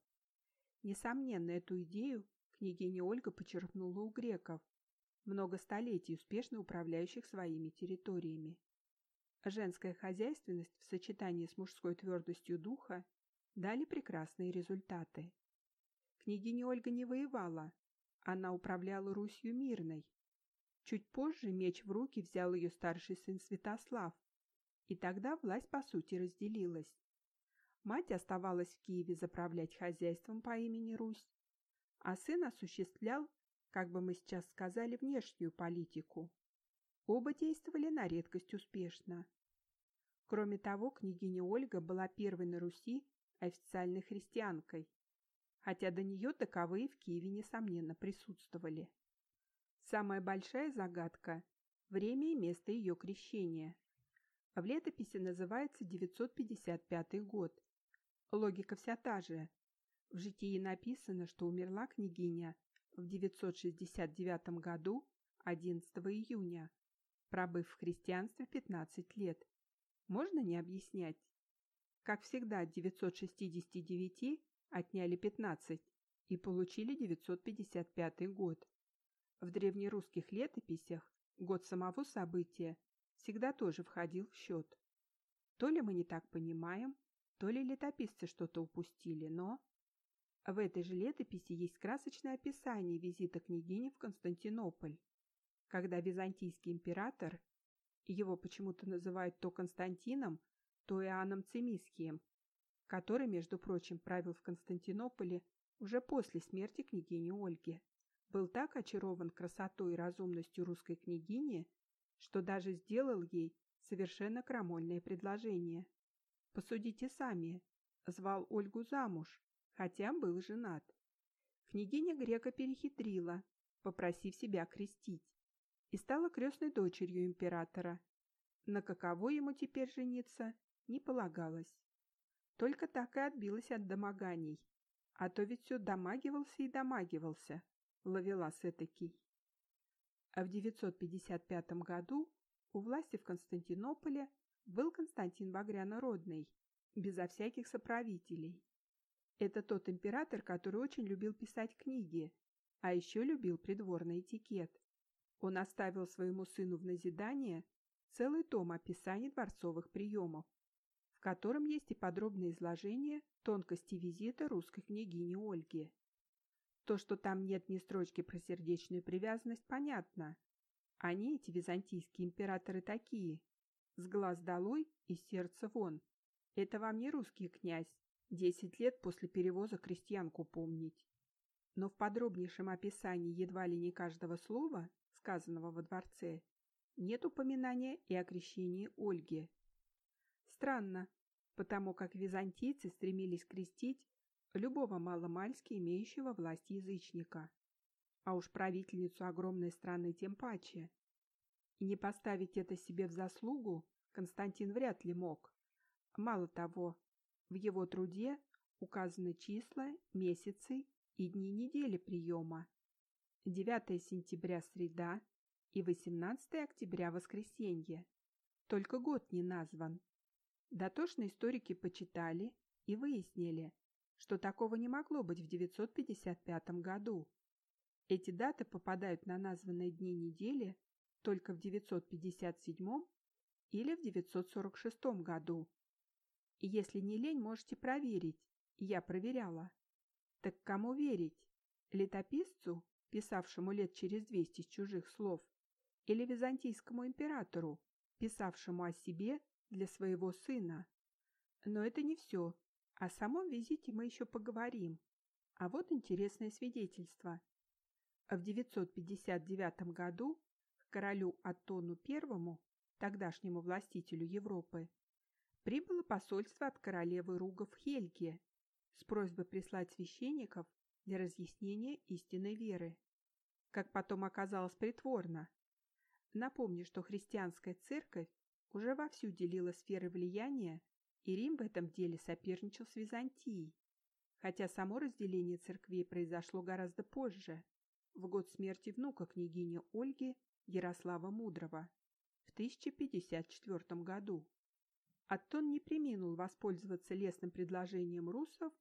Несомненно, эту идею княгиня Ольга почерпнула у греков, много столетий успешно управляющих своими территориями. Женская хозяйственность в сочетании с мужской твердостью духа дали прекрасные результаты. Княгиня Ольга не воевала, она управляла Русью мирной, Чуть позже меч в руки взял ее старший сын Святослав, и тогда власть по сути разделилась. Мать оставалась в Киеве заправлять хозяйством по имени Русь, а сын осуществлял, как бы мы сейчас сказали, внешнюю политику. Оба действовали на редкость успешно. Кроме того, княгиня Ольга была первой на Руси официальной христианкой, хотя до нее таковые в Киеве, несомненно, присутствовали. Самая большая загадка – время и место ее крещения. В летописи называется 955 год. Логика вся та же. В житии написано, что умерла княгиня в 969 году 11 июня, пробыв в христианстве 15 лет. Можно не объяснять? Как всегда, от 969 отняли 15 и получили 955 год. В древнерусских летописях год самого события всегда тоже входил в счет. То ли мы не так понимаем, то ли летописцы что-то упустили, но... В этой же летописи есть красочное описание визита княгини в Константинополь, когда византийский император, его почему-то называют то Константином, то Иоанном Цимискием, который, между прочим, правил в Константинополе уже после смерти княгини Ольги был так очарован красотой и разумностью русской княгини, что даже сделал ей совершенно крамольное предложение. Посудите сами, звал Ольгу замуж, хотя был женат. Княгиня грека перехитрила, попросив себя крестить, и стала крестной дочерью императора. На каково ему теперь жениться, не полагалось. Только так и отбилась от домоганий, а то ведь все домагивался и домагивался, Ловелас этакий. А в 955 году у власти в Константинополе был Константин Багрянородный, безо всяких соправителей. Это тот император, который очень любил писать книги, а еще любил придворный этикет. Он оставил своему сыну в назидание целый том описаний дворцовых приемов, в котором есть и подробное изложение тонкости визита русской княгини Ольги. То, что там нет ни строчки про сердечную привязанность, понятно. Они, эти византийские императоры, такие. С глаз долой и сердца вон. Это вам не русский князь, десять лет после перевоза крестьянку помнить. Но в подробнейшем описании едва ли не каждого слова, сказанного во дворце, нет упоминания и о крещении Ольги. Странно, потому как византийцы стремились крестить любого маломальски имеющего власть язычника. А уж правительницу огромной страны тем паче. И не поставить это себе в заслугу Константин вряд ли мог. Мало того, в его труде указаны числа, месяцы и дни недели приема. 9 сентября – среда и 18 октября – воскресенье. Только год не назван. Дотошно историки почитали и выяснили, что такого не могло быть в 955 году. Эти даты попадают на названные дни недели только в 957 или в 946 году. И если не лень, можете проверить. Я проверяла. Так кому верить? Летописцу, писавшему лет через 200 с чужих слов, или византийскому императору, писавшему о себе для своего сына? Но это не все. О самом визите мы еще поговорим. А вот интересное свидетельство. В 959 году к королю Аттону I, тогдашнему властителю Европы, прибыло посольство от королевы Ругов Хельги с просьбой прислать священников для разъяснения истинной веры. Как потом оказалось притворно. Напомню, что христианская церковь уже вовсю делила сферы влияния и Рим в этом деле соперничал с Византией, хотя само разделение церквей произошло гораздо позже, в год смерти внука княгини Ольги Ярослава Мудрого в 1054 году. Аттон не приминул воспользоваться лесным предложением русов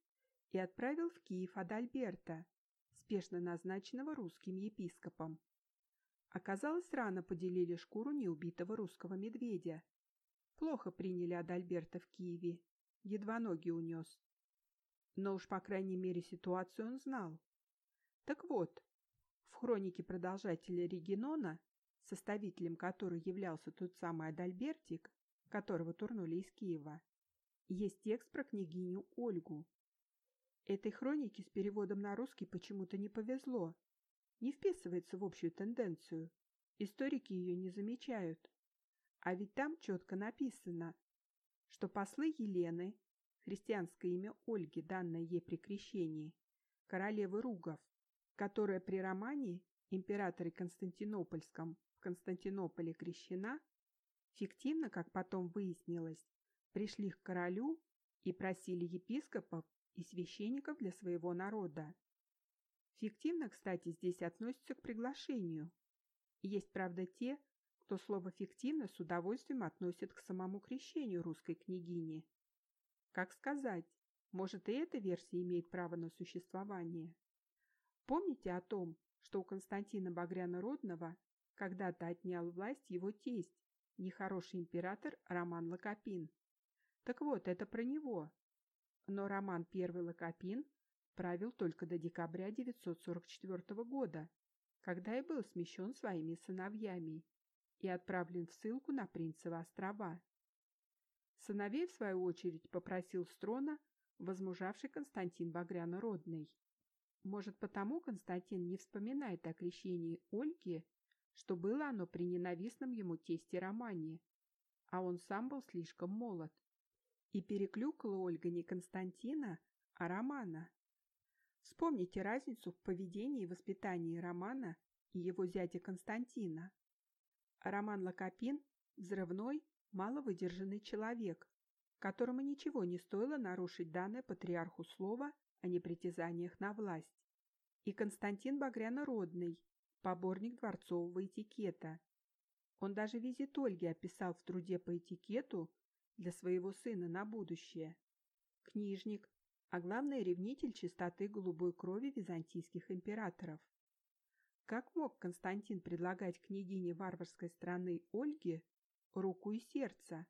и отправил в Киев Адальберта, спешно назначенного русским епископом. Оказалось, рано поделили шкуру неубитого русского медведя, Плохо приняли Адальберта в Киеве. Едва ноги унес. Но уж, по крайней мере, ситуацию он знал. Так вот, в хронике продолжателя Регинона, составителем которой являлся тот самый Адальбертик, которого турнули из Киева, есть текст про княгиню Ольгу. Этой хронике с переводом на русский почему-то не повезло. Не вписывается в общую тенденцию. Историки ее не замечают. А ведь там четко написано, что послы Елены, христианское имя Ольги, данное ей при крещении, королевы Ругов, которая при романе императоре Константинопольском в Константинополе крещена, фиктивно, как потом выяснилось, пришли к королю и просили епископов и священников для своего народа. Фиктивно, кстати, здесь относится к приглашению. Есть, правда, те, кто слово «фиктивно» с удовольствием относит к самому крещению русской княгини. Как сказать, может и эта версия имеет право на существование. Помните о том, что у Константина Багряна-Родного когда-то отнял власть его тесть, нехороший император Роман Лакопин. Так вот, это про него. Но Роман I Лакопин правил только до декабря 944 года, когда и был смещен своими сыновьями и отправлен в ссылку на Принцево острова. Сыновей, в свою очередь, попросил с трона возмужавший Константин Багряно-Родный. Может, потому Константин не вспоминает о крещении Ольги, что было оно при ненавистном ему тесте Романе, а он сам был слишком молод. И переклюкала Ольга не Константина, а Романа. Вспомните разницу в поведении и воспитании Романа и его зятя Константина. Роман Лакопин – взрывной, маловыдержанный человек, которому ничего не стоило нарушить данное патриарху слово о непритязаниях на власть. И Константин Багряно-Родный – поборник дворцового этикета. Он даже визит Ольги описал в труде по этикету для своего сына на будущее. Книжник, а главное ревнитель чистоты голубой крови византийских императоров. Как мог Константин предлагать княгине варварской страны Ольге руку и сердце,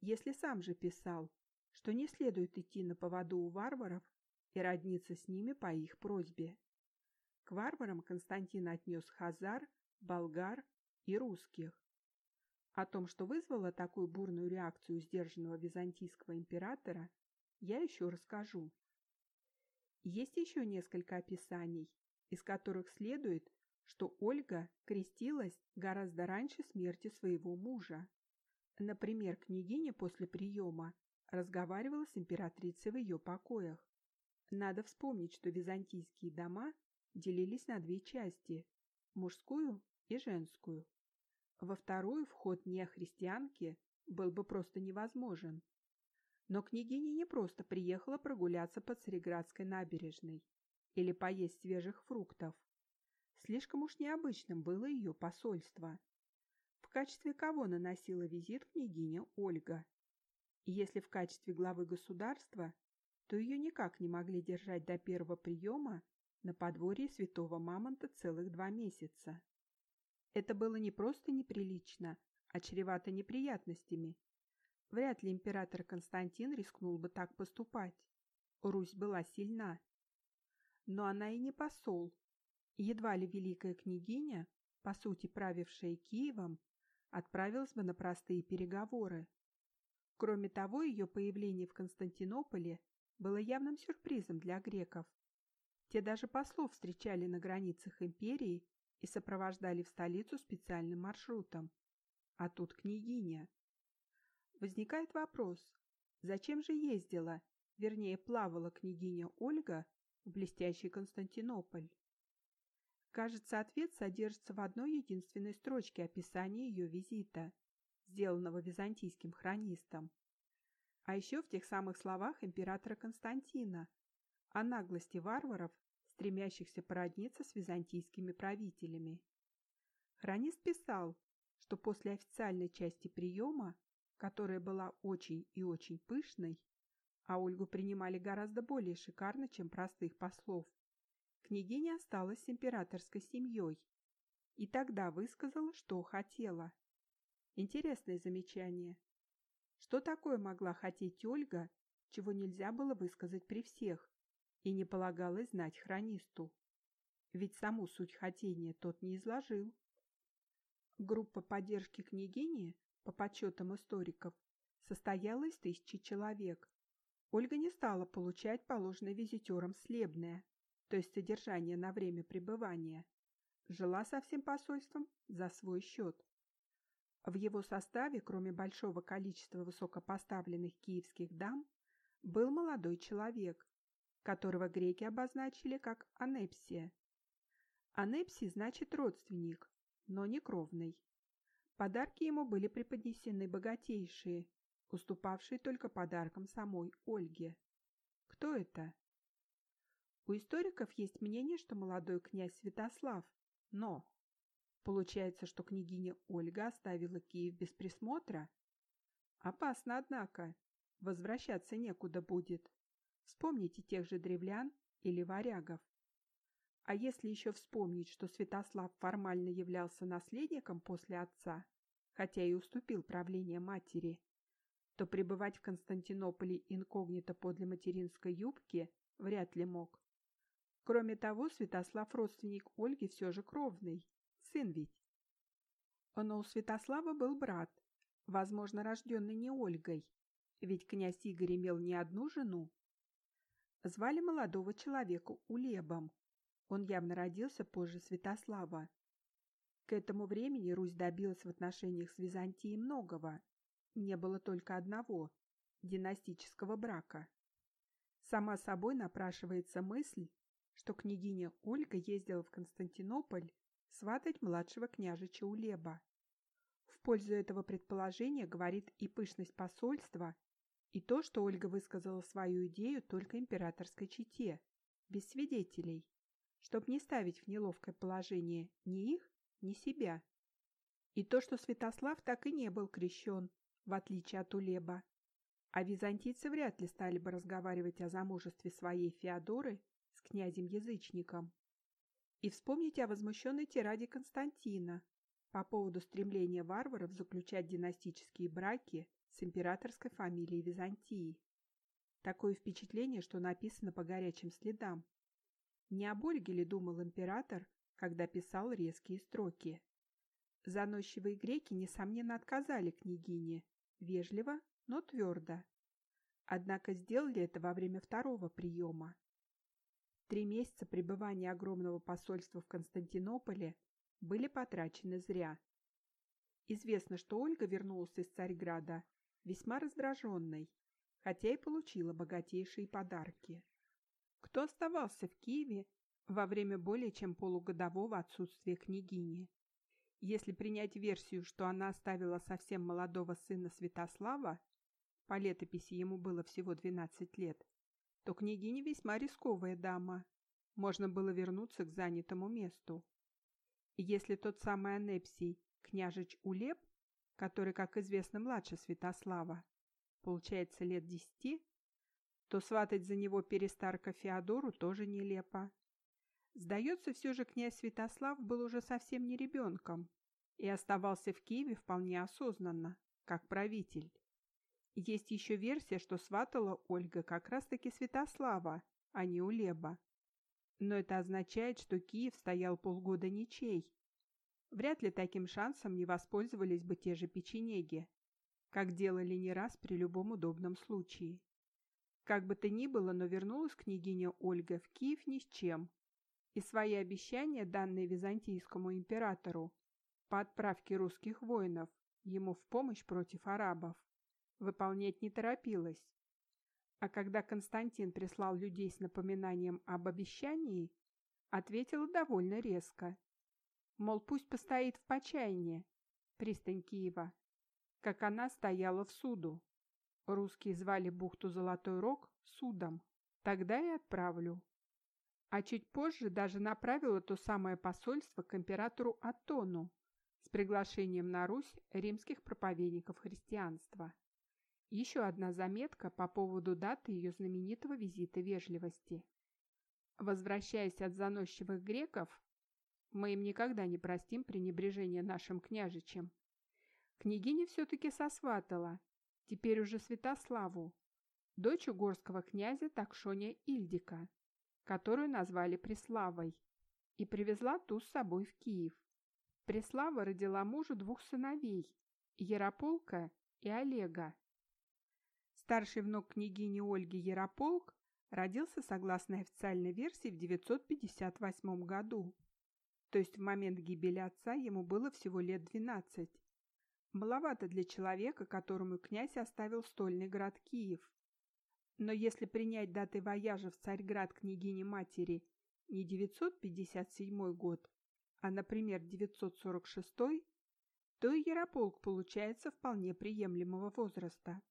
если сам же писал, что не следует идти на поводу у варваров и родниться с ними по их просьбе. К варварам Константин отнес хазар, болгар и русских. О том, что вызвало такую бурную реакцию сдержанного византийского императора, я еще расскажу. Есть еще несколько описаний, из которых следует, что Ольга крестилась гораздо раньше смерти своего мужа. Например, княгиня после приема разговаривала с императрицей в ее покоях. Надо вспомнить, что византийские дома делились на две части – мужскую и женскую. Во вторую вход нехристианки был бы просто невозможен. Но княгиня не просто приехала прогуляться по Цареградской набережной или поесть свежих фруктов. Слишком уж необычным было ее посольство. В качестве кого наносила визит княгиня Ольга? Если в качестве главы государства, то ее никак не могли держать до первого приема на подворье святого Мамонта целых два месяца. Это было не просто неприлично, а чревато неприятностями. Вряд ли император Константин рискнул бы так поступать. Русь была сильна. Но она и не посол. Едва ли великая княгиня, по сути правившая Киевом, отправилась бы на простые переговоры. Кроме того, ее появление в Константинополе было явным сюрпризом для греков. Те даже послов встречали на границах империи и сопровождали в столицу специальным маршрутом. А тут княгиня. Возникает вопрос, зачем же ездила, вернее плавала княгиня Ольга в блестящий Константинополь? Кажется, ответ содержится в одной единственной строчке описания ее визита, сделанного византийским хронистом. А еще в тех самых словах императора Константина о наглости варваров, стремящихся породниться с византийскими правителями. Хронист писал, что после официальной части приема которая была очень и очень пышной, а Ольгу принимали гораздо более шикарно, чем простых послов, княгиня осталась с императорской семьей и тогда высказала, что хотела. Интересное замечание. Что такое могла хотеть Ольга, чего нельзя было высказать при всех, и не полагалось знать хронисту? Ведь саму суть хотения тот не изложил. Группа поддержки княгини по подсчетам историков, состояла из тысячи человек. Ольга не стала получать положенное визитерам слебное, то есть содержание на время пребывания. Жила со всем посольством за свой счет. В его составе, кроме большого количества высокопоставленных киевских дам, был молодой человек, которого греки обозначили как анепсия. Анепсий значит родственник, но не кровный. Подарки ему были преподнесены богатейшие, уступавшие только подаркам самой Ольге. Кто это? У историков есть мнение, что молодой князь Святослав, но получается, что княгиня Ольга оставила Киев без присмотра? Опасно, однако. Возвращаться некуда будет. Вспомните тех же древлян или варягов. А если еще вспомнить, что Святослав формально являлся наследником после отца, хотя и уступил правление матери, то пребывать в Константинополе инкогнито подле материнской юбки вряд ли мог. Кроме того, Святослав родственник Ольги все же кровный, сын ведь. Но у Святослава был брат, возможно, рожденный не Ольгой, ведь князь Игорь имел не одну жену. Звали молодого человека Улебом. Он явно родился позже Святослава. К этому времени Русь добилась в отношениях с Византией многого. Не было только одного – династического брака. Сама собой напрашивается мысль, что княгиня Ольга ездила в Константинополь сватать младшего княжича Улеба. В пользу этого предположения говорит и пышность посольства, и то, что Ольга высказала свою идею только императорской чете, без свидетелей, чтобы не ставить в неловкое положение ни их, ни себя. И то, что Святослав так и не был крещен, в отличие от Улеба. А византийцы вряд ли стали бы разговаривать о замужестве своей Феодоры с князем-язычником. И вспомните о возмущенной тираде Константина по поводу стремления варваров заключать династические браки с императорской фамилией Византии. Такое впечатление, что написано по горячим следам. Не об Ольге ли думал император, когда писал резкие строки? Заносчивые греки, несомненно, отказали княгине, вежливо, но твердо. Однако сделали это во время второго приема. Три месяца пребывания огромного посольства в Константинополе были потрачены зря. Известно, что Ольга вернулась из Царьграда весьма раздраженной, хотя и получила богатейшие подарки. Кто оставался в Киеве во время более чем полугодового отсутствия княгини? Если принять версию, что она оставила совсем молодого сына Святослава, по летописи ему было всего 12 лет, то княгиня весьма рисковая дама. Можно было вернуться к занятому месту. И если тот самый Анепсий, княжич Улеп, который, как известно, младше Святослава, получается лет десяти, то сватать за него перестарка Феодору тоже нелепо. Сдается, все же князь Святослав был уже совсем не ребенком и оставался в Киеве вполне осознанно, как правитель. Есть еще версия, что сватала Ольга как раз-таки Святослава, а не Улеба. Но это означает, что Киев стоял полгода ничей, Вряд ли таким шансом не воспользовались бы те же печенеги, как делали не раз при любом удобном случае. Как бы то ни было, но вернулась княгиня Ольга в Киев ни с чем, и свои обещания, данные византийскому императору по отправке русских воинов ему в помощь против арабов, выполнять не торопилась. А когда Константин прислал людей с напоминанием об обещании, ответила довольно резко Мол, пусть постоит в Почайне, пристань Киева, как она стояла в суду. Русские звали бухту Золотой Рог судом. Тогда и отправлю. А чуть позже даже направила то самое посольство к императору Атону с приглашением на Русь римских проповедников христианства. Еще одна заметка по поводу даты ее знаменитого визита вежливости. Возвращаясь от заносчивых греков, мы им никогда не простим пренебрежение нашим княжичем. Княгиня все-таки сосватала, теперь уже Святославу, дочь угорского князя Такшоня Ильдика, которую назвали Преславой, и привезла ту с собой в Киев. Преслава родила мужу двух сыновей – Ярополка и Олега. Старший внук княгини Ольги Ярополк родился согласно официальной версии в 958 году. То есть в момент гибели отца ему было всего лет 12. Маловато для человека, которому князь оставил стольный град Киев. Но если принять даты вояжа в Царьград княгини-матери не 957 год, а, например, 946, то и Ярополк получается вполне приемлемого возраста.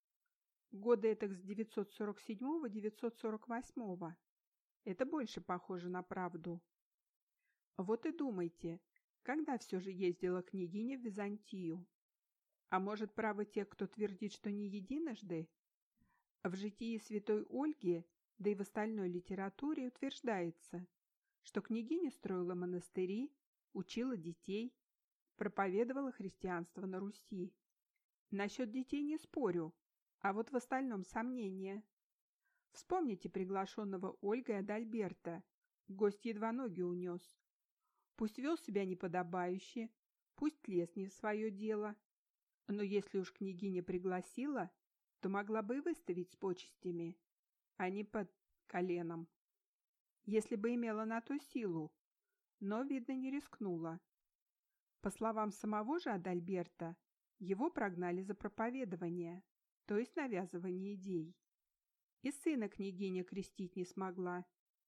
Годы этих с 947-948. Это больше похоже на правду. Вот и думайте, когда все же ездила княгиня в Византию? А может, правы те, кто твердит, что не единожды? В житии святой Ольги, да и в остальной литературе утверждается, что княгиня строила монастыри, учила детей, проповедовала христианство на Руси. Насчет детей не спорю, а вот в остальном сомнения. Вспомните приглашенного Ольгой Адальберта. Гость едва ноги унес. Пусть вел себя неподобающе, пусть лез не в свое дело. Но если уж княгиня пригласила, то могла бы и выставить с почестями, а не под коленом. Если бы имела на то силу, но, видно, не рискнула. По словам самого же Адальберта, его прогнали за проповедование то есть навязывание идей. И сына княгиня крестить не смогла,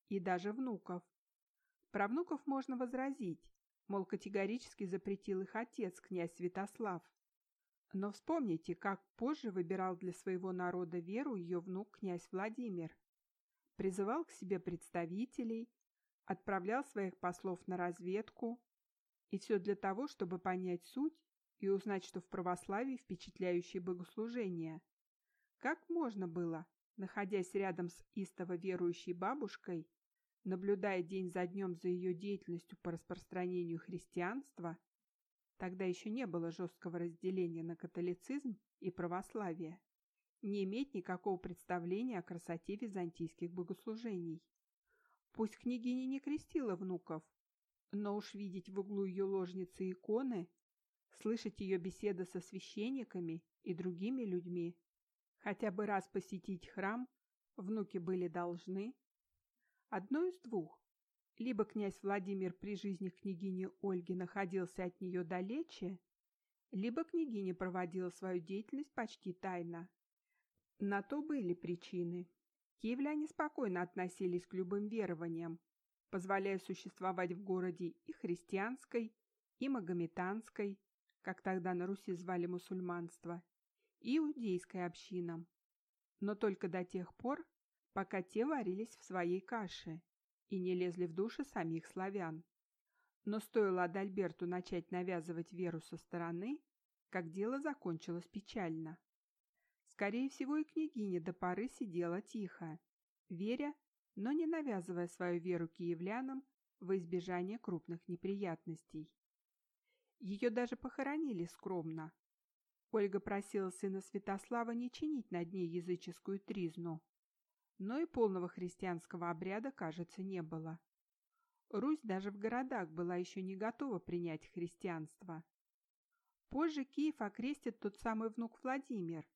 и даже внуков. Про внуков можно возразить, мол, категорически запретил их отец, князь Святослав. Но вспомните, как позже выбирал для своего народа веру ее внук князь Владимир. Призывал к себе представителей, отправлял своих послов на разведку, и все для того, чтобы понять суть и узнать, что в православии впечатляющее богослужение, как можно было, находясь рядом с истово верующей бабушкой, наблюдая день за днем за ее деятельностью по распространению христианства, тогда еще не было жесткого разделения на католицизм и православие, не иметь никакого представления о красоте византийских богослужений. Пусть княгиня не крестила внуков, но уж видеть в углу ее ложницы иконы, слышать ее беседы со священниками и другими людьми, Хотя бы раз посетить храм внуки были должны. Одно из двух. Либо князь Владимир при жизни княгини Ольги находился от нее далече, либо княгиня проводила свою деятельность почти тайно. На то были причины. Киевляне спокойно относились к любым верованиям, позволяя существовать в городе и христианской, и магометанской, как тогда на Руси звали мусульманство, иудейской общинам, но только до тех пор, пока те варились в своей каше и не лезли в души самих славян. Но стоило Адальберту начать навязывать веру со стороны, как дело закончилось печально. Скорее всего, и княгиня до поры сидела тихо, веря, но не навязывая свою веру киевлянам во избежание крупных неприятностей. Ее даже похоронили скромно, Ольга просила сына Святослава не чинить над ней языческую тризну. Но и полного христианского обряда, кажется, не было. Русь даже в городах была еще не готова принять христианство. Позже Киев окрестит тот самый внук Владимир,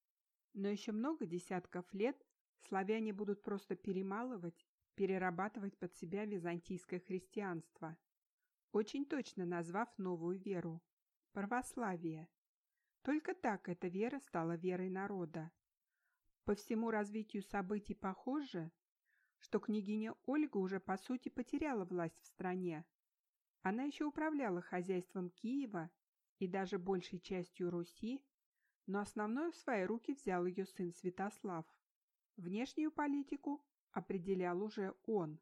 но еще много десятков лет славяне будут просто перемалывать, перерабатывать под себя византийское христианство, очень точно назвав новую веру – православие. Только так эта вера стала верой народа. По всему развитию событий похоже, что княгиня Ольга уже по сути потеряла власть в стране. Она еще управляла хозяйством Киева и даже большей частью Руси, но основное в свои руки взял ее сын Святослав. Внешнюю политику определял уже он.